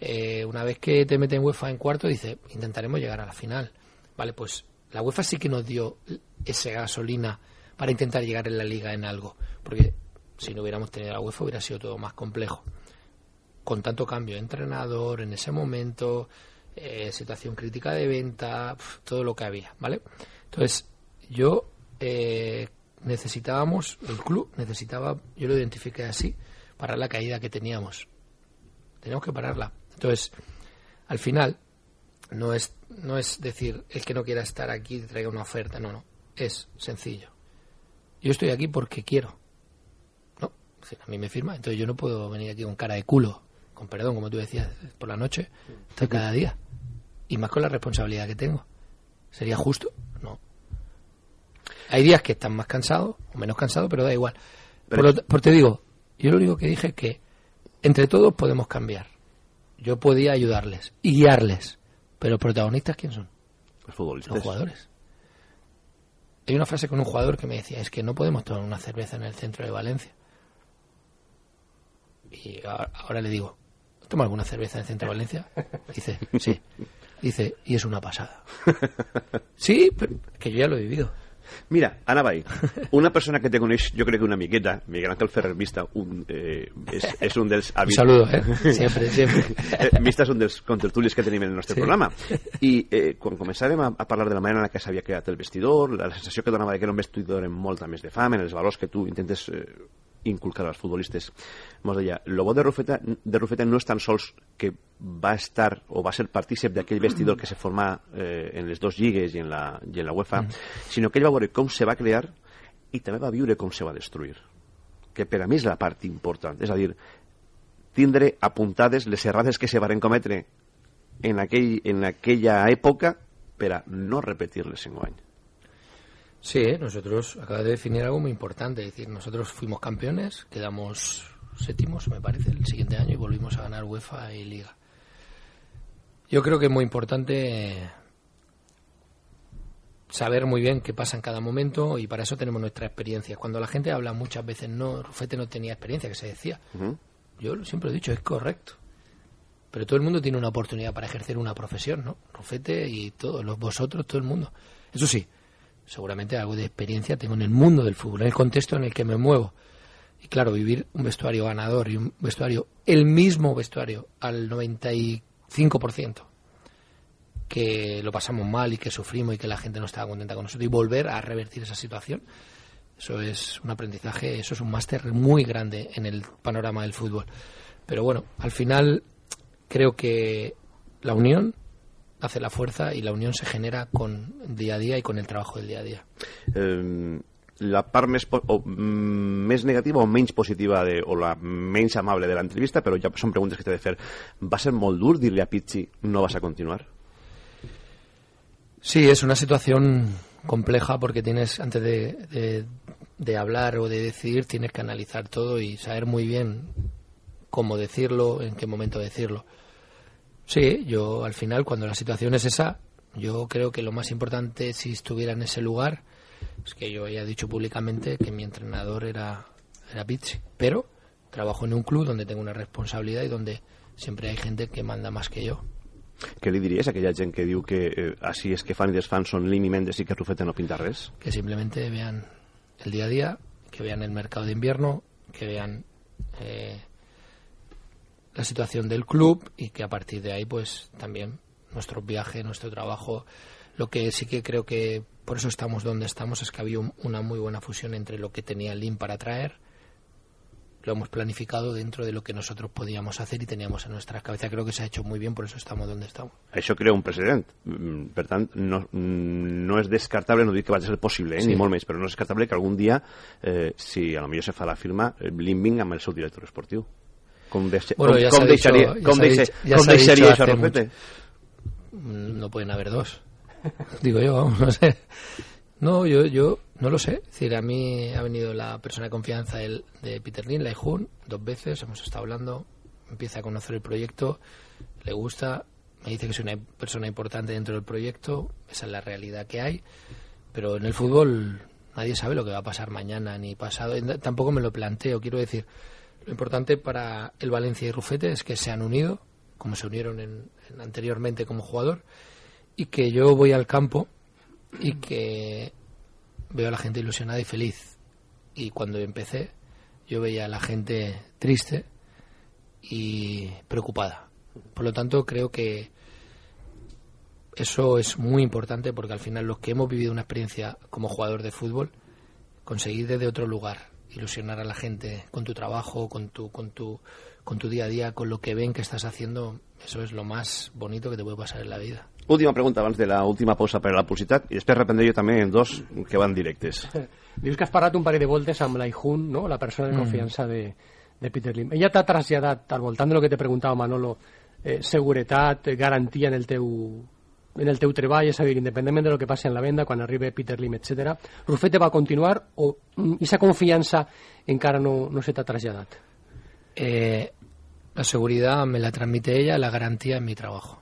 Eh, una vez que te meten en UEFA en cuarto, dice, intentaremos llegar a la final. Vale, pues la UEFA sí que nos dio esa gasolina para intentar llegar en la liga en algo. Porque si no hubiéramos tenido la UEFA hubiera sido todo más complejo con tanto cambio de entrenador en ese momento, eh, situación crítica de venta, todo lo que había, ¿vale? Entonces, yo eh, necesitábamos, el club necesitaba, yo lo identifiqué así, parar la caída que teníamos. Teníamos que pararla. Entonces, al final, no es, no es decir, el que no quiera estar aquí traiga una oferta, no, no, es sencillo. Yo estoy aquí porque quiero. No, a mí me firma, entonces yo no puedo venir aquí con cara de culo, con perdón, como tú decías, por la noche, hasta cada día. Y más con la responsabilidad que tengo. ¿Sería justo? No. Hay días que están más cansados o menos cansados, pero da igual. Por, lo por te digo, yo lo único que dije es que entre todos podemos cambiar. Yo podía ayudarles y guiarles, pero los protagonistas ¿quién son?
Los futbolistas.
Los jugadores. Hay una frase con un jugador que me decía, es que no podemos tomar una cerveza en el centro de Valencia. Y ahora, ahora le digo, ¿toma alguna cerveza en el centro de Valencia? Dice, sí. Dice, y es una pasada. Sí, pero que yo ya lo he vivido.
Mira, anava ahí. Una persona que te coneix, jo crec que una miqueta, Miguel Ángel Ferrer Vista, un, eh, és, és un dels...
Un saludo, eh? Sempre, sempre.
Eh, Vista és un dels contertulis que tenim en el nostre
Sí.
programa. I eh, quan començàvem a, a parlar de la manera en la que s'havia creat el vestidor, la, sensació que donava que era un vestidor amb molta més de fam, en els valors que tu intentes eh, inculcar als futbolistes. Mos deia, el bo de Rufeta, de Rufeta no és tan sols que va estar o va ser partícip d'aquell vestidor que se formà eh, en les dues lligues i en la, i en la UEFA, sinó que ell va veure com se va crear i també va viure com se va destruir que per a mi és la part important. És a dir, tindre apuntades les errades que se varen cometre en, aquell, en aquella època per a no repetir-les en guany
Sí, nosotros acaba de definir algo muy importante. Es decir, nosotros fuimos campeones, quedamos séptimos, me parece, el siguiente año y volvimos a ganar UEFA y Liga. Yo creo que es muy importante saber muy bien qué pasa en cada momento y para eso tenemos nuestra experiencia. Cuando la gente habla muchas veces, no, Rufete no tenía experiencia, que se decía. Yo siempre he dicho, es correcto. Pero todo el mundo tiene una oportunidad para ejercer una profesión, ¿no? Rufete y todos, los vosotros, todo el mundo. Eso sí, seguramente algo de experiencia tengo en el mundo del fútbol, en el contexto en el que me muevo. Y claro, vivir un vestuario ganador y un vestuario, el mismo vestuario, al 95%, que lo pasamos mal y que sufrimos y que la gente no estaba contenta con nosotros, y volver a revertir esa situación, eso es un aprendizaje, eso es un máster muy grande en el panorama del fútbol. Pero bueno, al final creo que la unión hace la fuerza y la unión se genera con día a día y con el trabajo del día a día.
Eh, la part més, o, mm, més negativa o menys positiva de, o la menys amable de l'entrevista, però ja són preguntes que t'he de fer. Va ser molt dur dir-li a Pichi no vas a continuar?
Sí, es una situación compleja porque tienes, antes de, de- de hablar o de decidir, tienes que analizar todo y saber muy bien cómo decirlo, en qué momento decirlo. Sí, yo al final, cuando la situación es esa, yo creo que lo más importante si estuviera en ese lugar es que yo haya dicho públicamente que mi entrenador era, era Pizzi. Pero trabajo en un club donde tengo una responsabilidad y donde siempre hay gente que manda más que yo.
Què li diries a aquella gent que diu que eh, així és que fan i desfan són Limi Mendes i que Rufete no pinta res?
que simplemente vean el día a día, que vean el mercado de invierno, que vean eh, la situación del club y que a partir de ahí pues también nuestro viaje, nuestro trabajo, lo que sí que creo que por eso estamos donde estamos es que había un- una muy buena fusión entre lo que tenía el LIM para traer, lo hemos planificado dentro de lo que nosotros podíamos hacer y teníamos en nuestra cabeza. Creo que se ha hecho muy bien, por eso estamos donde estamos.
Això crea un precedent. Mm, Per tant, no, mm, no és descartable, no dic que vagi a ser possible, eh,
Sí.
ni molt més, però no és descartable que algun dia, eh, si a lo millor se fa la firma, eh, Limbing amb el seu director esportiu. Com,
Bueno,
com,
ya
com deixaria,
dicho-
com com deixaria això, Rufete?
Mm, no pueden haber dos. Digo yo, vamos, no sé. No, yo, yo no lo sé. Es decir, a mí ha venido la persona de confianza el, de Peter Lin, Lai Jun, dos veces, hemos estado hablando, empieza a conocer el proyecto, le gusta, me dice que soy una persona importante dentro del proyecto, esa es la realidad que hay, pero en el fútbol nadie sabe lo que va a pasar mañana ni pasado, tampoco me lo planteo, quiero decir, lo importante para el Valencia y Rufete es que se han unido, como se unieron en- en anteriormente como jugador, y que yo voy al campo y que veo a la gente ilusionada y feliz. Y cuando empecé, yo veía a la gente triste y preocupada. Por lo tanto, creo que eso es muy importante porque al final los que hemos vivido una experiencia como jugador de fútbol, conseguir desde otro lugar ilusionar a la gente con tu trabajo, con tu, con tu, con tu día a día, con lo que ven que estás haciendo, eso es lo más bonito que te puede pasar en la vida.
Última pregunta abans de la última pausa per a la publicitat i després reprendré jo també en dos que van directes.
Dius que has parlat un parell de voltes amb l'Aihun, no? la persona de
Mm.
confiança de, de Peter Lim. Ella t'ha traslladat, al voltant de lo que te preguntava Manolo, eh, seguretat, garantia en el teu en el teu treball, és a dir, independentment de lo que passi en la venda, quan arribi Peter Lim, etc. Rufete va continuar o aquesta confiança encara no, no se t'ha traslladat?
Eh, la seguridad me la transmite ella, la garantía en mi trabajo.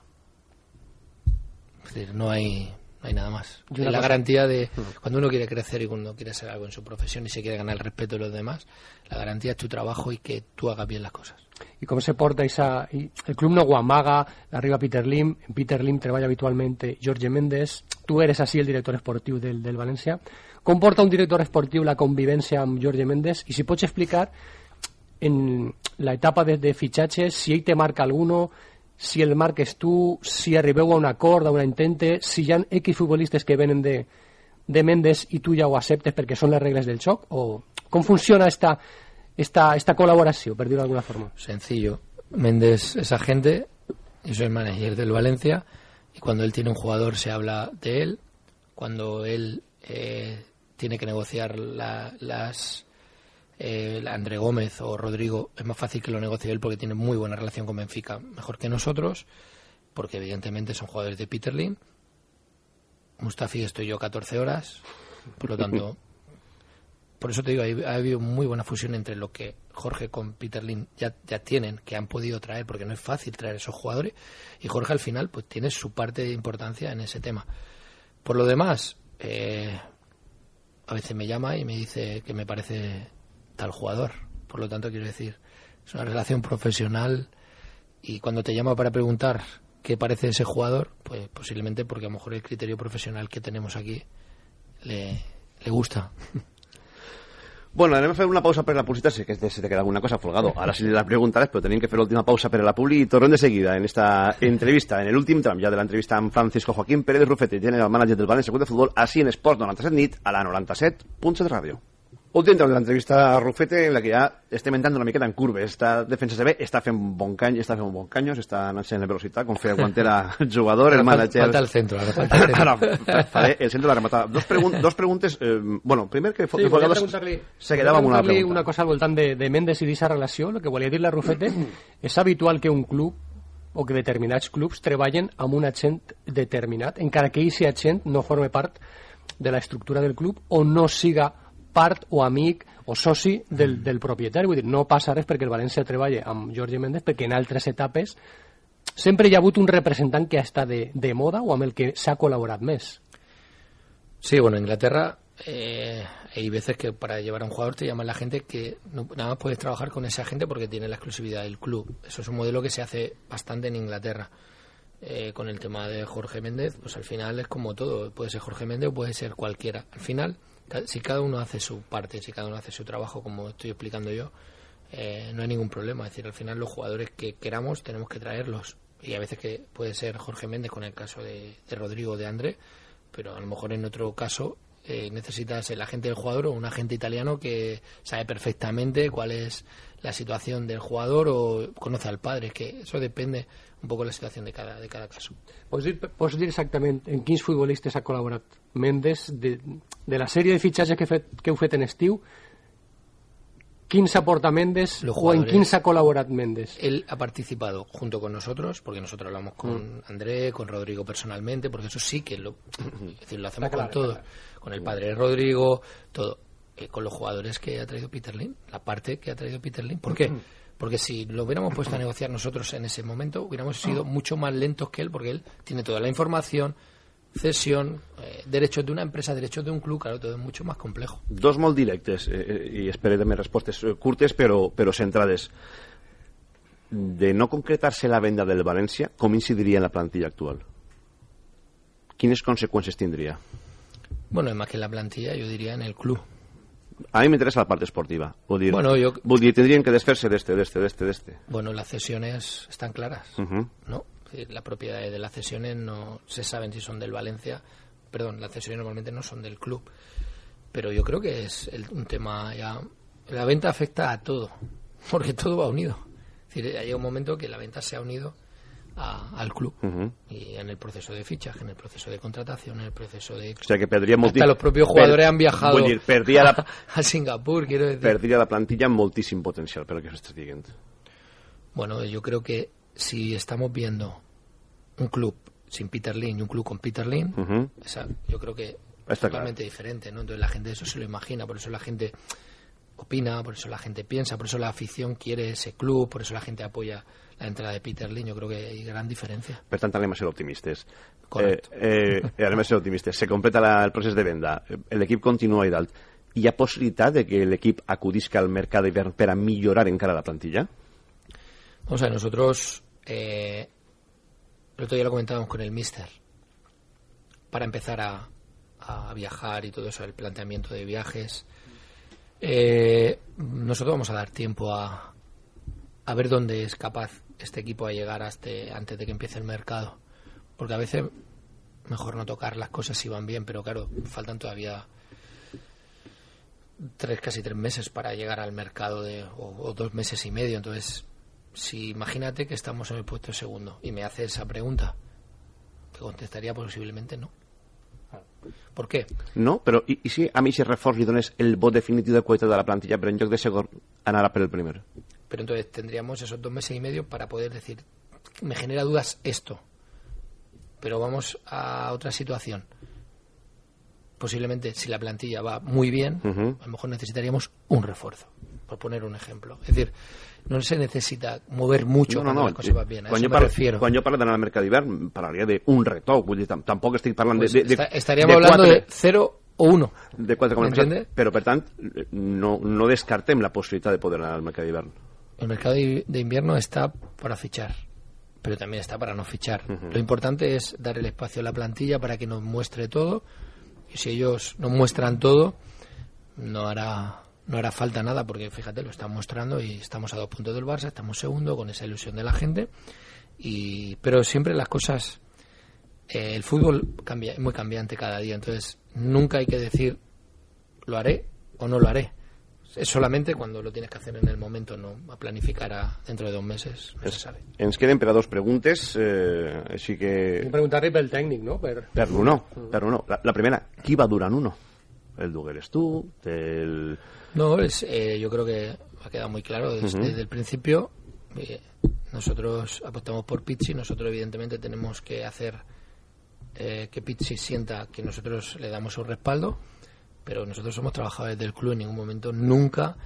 Es decir, no hay, no hay nada más.
Y una
la
cosa-
garantía de cuando uno quiere crecer y cuando quiere hacer algo en su profesión y se quiere ganar el respeto de los demás, la garantía es tu trabajo y que tú hagas bien las cosas.
I com se porta esa, el club no ho amaga, arriba Peter Lim, Peter Lim treballa habitualmente Jorge Méndez, tu eres així el director esportiu del, del València. Com porta un director esportiu la convivència amb Jorge Méndez? I si pots explicar en la etapa de, de si ell te marca alguno, si el marques tu, si arribeu a un acord, a una intente, si hi ha X futbolistes que venen de, de Méndez i tu ja ho acceptes perquè són les regles del xoc? O com funciona esta, esta, esta colaboració, per dir-ho d'alguna forma?
Sencillo. Méndez es agente, yo soy el manager del Valencia y cuando él tiene un jugador se habla de él. Cuando él eh, tiene que negociar la- las eh, André Gómez o Rodrigo, es más fácil que lo negocie él porque tiene muy buena relación con Benfica, mejor que nosotros, porque evidentemente son jugadores de Peter Lim. Mustafi estoy yo 14 horas, por lo tanto, por eso te digo, ha habido muy buena fusión entre lo que Jorge con Peter Lim ya, tienen, que han podido traer, porque no es fácil traer esos jugadores, y Jorge al final pues tiene su parte de importancia en ese tema. Por lo demás, eh, a veces me llama y me dice que me parece tal jugador. Por lo tanto, quiero decir, es una relación profesional y cuando te llama para preguntar qué parece ese jugador, pues posiblemente porque a lo mejor el criterio profesional que tenemos aquí le gusta.
Bueno, anem a fer una pausa per la publicitat, sé que se te queda alguna cosa folgado. Ara sí la preguntaràs, però tenim que fer l'última pausa per la publi i tornem de seguida en esta entrevista, en el últim tram ja de l'entrevista amb Francisco Joaquín Pérez Rufete, general manager del València Club de Futbol, així en Esports 97 nit, a la 97.7 ràdio. Últim de l'entrevista a Rufete, en la que ja estem entrant una miqueta en curves. Està defensa se bé, està fent bon cany, està fent un bon canyo, s'està anant la velocitat, com feia quan era jugador, el manager...
Falta el centro, ara falta el centro.
Ara faré el centre de la rematada. Dos, pregun dos preguntes... Eh, bueno, primer que,
Sí,
que
volia preguntar-li
se quedava amb una pregunta.
una cosa al voltant de, de Mendes i d'aquesta relació. El que volia dir la Rufete és habitual que un club o que determinats clubs treballen amb un agent determinat, encara que aquest agent no forme part de la estructura del club o no siga part o amic o soci del, del propietari. Vull dir, no passa res perquè el València treballa amb Jorge Méndez perquè en altres etapes sempre hi ha hagut un representant que ha estat de, de moda o amb el que s'ha col·laborat més.
Sí, bueno, en Inglaterra eh, hay veces que para llevar a un jugador te llaman la gente que no- nada más puedes trabajar con esa gente porque tiene la exclusividad del club. Eso es un modelo que se hace bastante en Inglaterra. Eh, con el tema de Jorge Méndez, pues al final es como todo, puede ser Jorge Méndez o puede ser cualquiera. Al final, si cada uno hace su parte, si cada uno hace su trabajo, como estoy explicando yo, eh, no hay ningún problema. Es decir, al final los jugadores que queramos tenemos que traerlos. Y a veces que puede ser Jorge Méndez con el caso de, de Rodrigo o de André, pero a lo mejor en otro caso eh, necesitas el agente del jugador o un agente italiano que sabe perfectamente cuál es la situación del jugador o conoce al padre, que eso depende un poco de la situación de cada, de cada caso.
Pots dir, pots dir exactament en quins futbolistes ha col·laborat Mendes de, de la sèrie de fitxatges que, fet, que heu fet en estiu quins aporta
Los
o en quins ha col·laborat Mendes
Él ha participado junto con nosotros, porque nosotros hablamos con André, con Rodrigo personalmente, porque eso sí que lo, es decir, lo hacemos
claro,
con todo,
está
con el padre de Rodrigo, todo, Eh, con los jugadores que ha traído Peter Lim, la parte que ha traído Peter Lim. ¿Por qué? Porque si lo hubiéramos puesto a negociar nosotros en ese momento, hubiéramos sido mucho más lentos que él, porque él tiene toda la información, cesión, eh, derechos de una empresa, derechos de un club, claro, todo es mucho más complejo.
Dos molt directes, eh, eh, i esperé també respostes eh, curtes però, però centrades. De no concretar-se la venda del València, com incidiria en la plantilla actual? Quines conseqüències tindria?
Bueno, más que en la plantilla, yo diría en el club.
A mi m'interessa la part esportiva. Vull dir,
Bueno, jo-
vull dir tindrien que desfer-se d'este, d'este, d'este, d'este.
Bueno, las cesiones están claras. ¿no? Es decir, Las propiedades de las cesiones no se saben si son del Valencia. Perdón, las cesiones normalmente no son del club. Pero yo creo que es el- un tema ya... La venta afecta a todo, porque todo va unido. Es decir, llega un momento que la venta se ha unido a- al club. Y en el proceso de fichaje, en el proceso de contratación, en el proceso de...
O sea que perdria molti...
Hasta los propios jugadores
per-
han viajado
dir, la,
a Singapur, quiero decir.
perdria la plantilla amb moltíssim potencial, per el que s'està dient.
Bueno, yo creo que si estamos viendo un club sin Peter Lin y un club con Peter esa- yo creo que es totalmente diferente, ¿no? Entonces la gente eso se lo imagina, por eso la gente opina, por eso la gente piensa, por eso la afición quiere ese club, por eso la gente apoya la entrada de Peter Lin. Yo creo que hay gran diferencia.
Per tant, anem a ser optimistes.
Correcte.
Eh, eh, anem a ser optimistes. Se completa la, el procés de venda. L'equip continua i dalt. Hi ha possibilitat de que l'equip acudisca al mercat d'hivern per a millorar encara la plantilla?
Vamos a ver, nosotros, eh, el otro día lo comentábamos con el Mister, para empezar a, a viajar y todo eso, el planteamiento de viajes, eh, nosotros vamos a dar tiempo a, a ver dónde es capaz este equipo a llegar hasta, antes de que empiece el mercado. Porque a veces mejor no tocar las cosas si van bien, pero claro, faltan todavía tres, casi tres meses para llegar al mercado de, o, dos meses y medio. Entonces, si imagínate que estamos en el puesto segundo y me hace esa pregunta, te contestaría posiblemente no. ¿Por qué?
No, però i, i si a mi si reforç li dones el vot definitiu de qualitat de la plantilla, però en lloc de segon anarà per el primer?
Pero entonces tendríamos esos dos meses y medio para poder decir, me genera dudas esto. Pero vamos a otra situación. Posiblemente, si la plantilla va muy bien, a lo mejor necesitaríamos un refuerzo, por poner un ejemplo. Es decir, no se necesita mover mucho
no, no,
cuando
no.
las van bien. A
Quan
eso
jo,
me
parlo,
refiero.
quan jo parlo d'anar al mercat d'hivern, parlaria d'un retoc. Vull dir, tam- tampoc estic parlant
Pues
de, de, de,
hablando
quatre-
de cero o uno.
de quatre com
¿Me
hem passat,
entiende?
però per tant no, no descartem la possibilitat de poder anar al mercat d'hivern
El mercado de invierno está para fichar, pero también está para no fichar. Lo importante es dar el espacio a la plantilla para que nos muestre todo. Y si ellos nos muestran todo, no hará no hará falta nada, porque fíjate, lo están mostrando y estamos a dos puntos del Barça, estamos segundo con esa ilusión de la gente. Y, pero siempre las cosas, eh, el fútbol cambia, es muy cambiante cada día, entonces nunca hay que decir lo haré o no lo haré. Es solamente cuando lo tienes que hacer en el momento, no a planificar a dentro de dos meses, no se sabe.
Ens queden per a dos preguntes, eh, així que...
Preguntar-li pel tècnic, no? Per...
Per l'uno, per l'uno. La, la primera, qui va durant uno? El Duguer eres tú, el...
No, es, eh, yo creo que ha quedado muy claro desde,
Ujú.
desde el principio. eh, nosotros apostamos por Pizzi, nosotros evidentemente tenemos que hacer eh, que Pizzi sienta que nosotros le damos su respaldo, pero nosotros somos trabajadores del club, en ningún momento nunca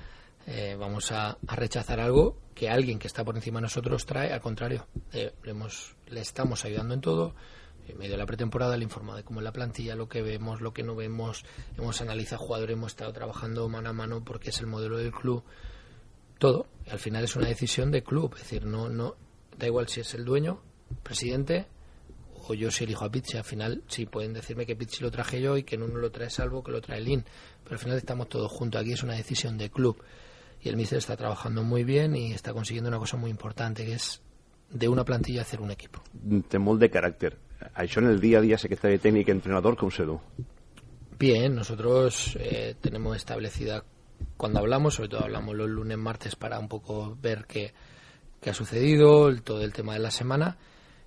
eh, vamos a, rechazar algo que alguien que está por encima de nosotros trae, al contrario, eh, le, hemos, le estamos ayudando en todo. En medio de la pretemporada le informa de cómo es la plantilla, lo que vemos, lo que no vemos. Hemos analizado jugadores, hemos estado trabajando mano a mano porque es el modelo del club. Todo. Y al final es una decisión de club. Es decir, no, no, da igual si es el dueño, presidente, o yo si elijo a Pizzi. Al final sí pueden decirme que Pizzi lo traje yo y que no lo trae Salvo, que lo trae Lin. Pero al final estamos todos juntos. Aquí es una decisión de club. Y el míster está trabajando muy bien y está consiguiendo una cosa muy importante, que es de una plantilla hacer un equipo.
Té molt de caràcter. Això en el dia a dia, secretari tècnic, entrenador, com se?
Bien, nosotros eh, tenemos establecida cuando hablamos, sobre todo hablamos los lunes, martes para un poco ver qué, qué ha sucedido, el- todo el tema de la semana,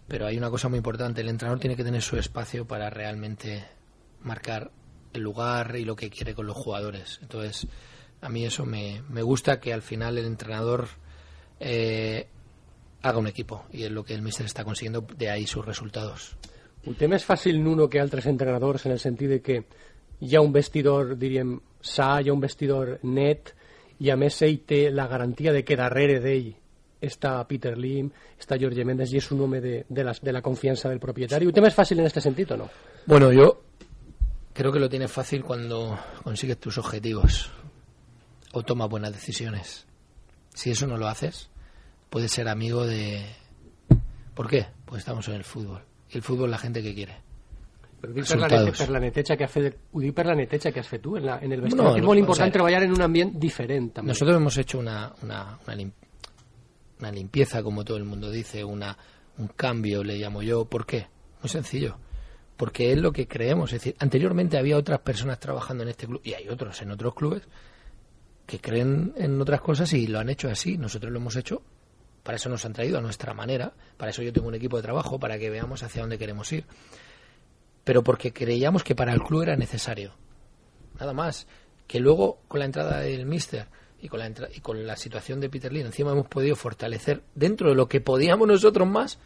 pero hay una cosa muy importante, el entrenador tiene que tener su espacio para realmente marcar el lugar y lo que quiere con los jugadores. Entonces, a mí eso me, me gusta que al final el entrenador eh, haga un equipo y es lo que el míster está consiguiendo, de ahí sus resultados.
Ho té més fàcil Nuno que altres entrenadors en el sentit de que ha un vestidor, diríem, sa, ha un vestidor net i a més ell té la garantia de que darrere d'ell està Peter Lim, està Jorge Méndez i és un home de, de, la, de la confiança del propietari. Ho té més fàcil en este sentit o no?
Bueno, yo creo que lo tienes fácil cuando consigues tus objetivos o tomas buenas decisiones. Si eso no lo haces, puedes ser amigo de... ¿Por qué? Pues estamos en el fútbol. Y el fútbol la gente que quiere.
Però dic per la, nete, per la neteja que, ha fet, ho dic per la neteja que has fet tu en, la, en el vestidor.
No,
és molt
o
important
sea,
treballar en un ambient diferent també.
Nosotros hemos hecho una, una, una, una limpieza, como todo el mundo dice, una, un cambio, le llamo yo. ¿Por qué? Muy sencillo. Porque es lo que creemos. Es decir, anteriormente había otras personas trabajando en este club, y hay otros en otros clubes, que creen en otras cosas y lo han hecho así. Nosotros lo hemos hecho, para eso nos han traído a nuestra manera, para eso yo tengo un equipo de trabajo, para que veamos hacia dónde queremos ir. Pero porque creíamos que para el club era necesario nada más. Que luego, con la entrada del Mister y con la, entra- y con la situación de Peter Lin, encima hemos podido fortalecer dentro de lo que podíamos nosotros más,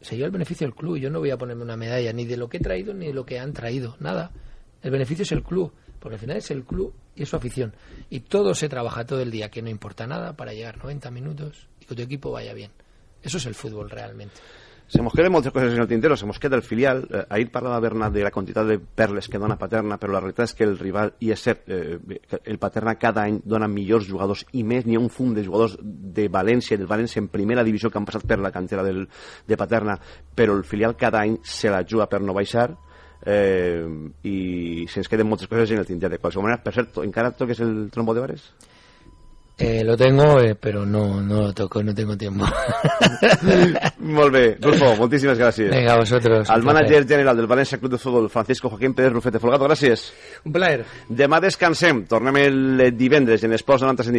se lleva el beneficio del club. Yo no voy a ponerme una medalla ni de lo que he traído ni de lo que han traído, nada. El beneficio es el club, porque al final es el club y es su afición. Y todo se trabaja todo el día, que no importa nada, para llegar 90 minutos y que tu equipo vaya bien. Eso es el fútbol realmente.
Se mos queden moltes coses en el tintero, se mos queda el filial. Eh, ahir parlava Bernat de la quantitat de perles que dona Paterna, però la realitat és que el rival, i és cert, eh, el Paterna cada any dona millors jugadors i més, n'hi ha un fum de jugadors de València, del València en primera divisió que han passat per la cantera del, de Paterna, però el filial cada any se la juga per no baixar eh, i se'ns queden moltes coses en el tinter. De qualsevol manera, per cert, encara toques el trombo de bares?
Eh, lo tengo, eh, pero no, no lo toco, no tengo tiempo.
Molt bé, Rufo, moltíssimes gràcies.
Venga, a vosotros.
Al
un
manager general del València Club de Futbol, Francisco Joaquín Pérez Rufete Folgado, gràcies.
Un plaer.
Demà descansem, tornem el divendres en Esports 90 Sentit.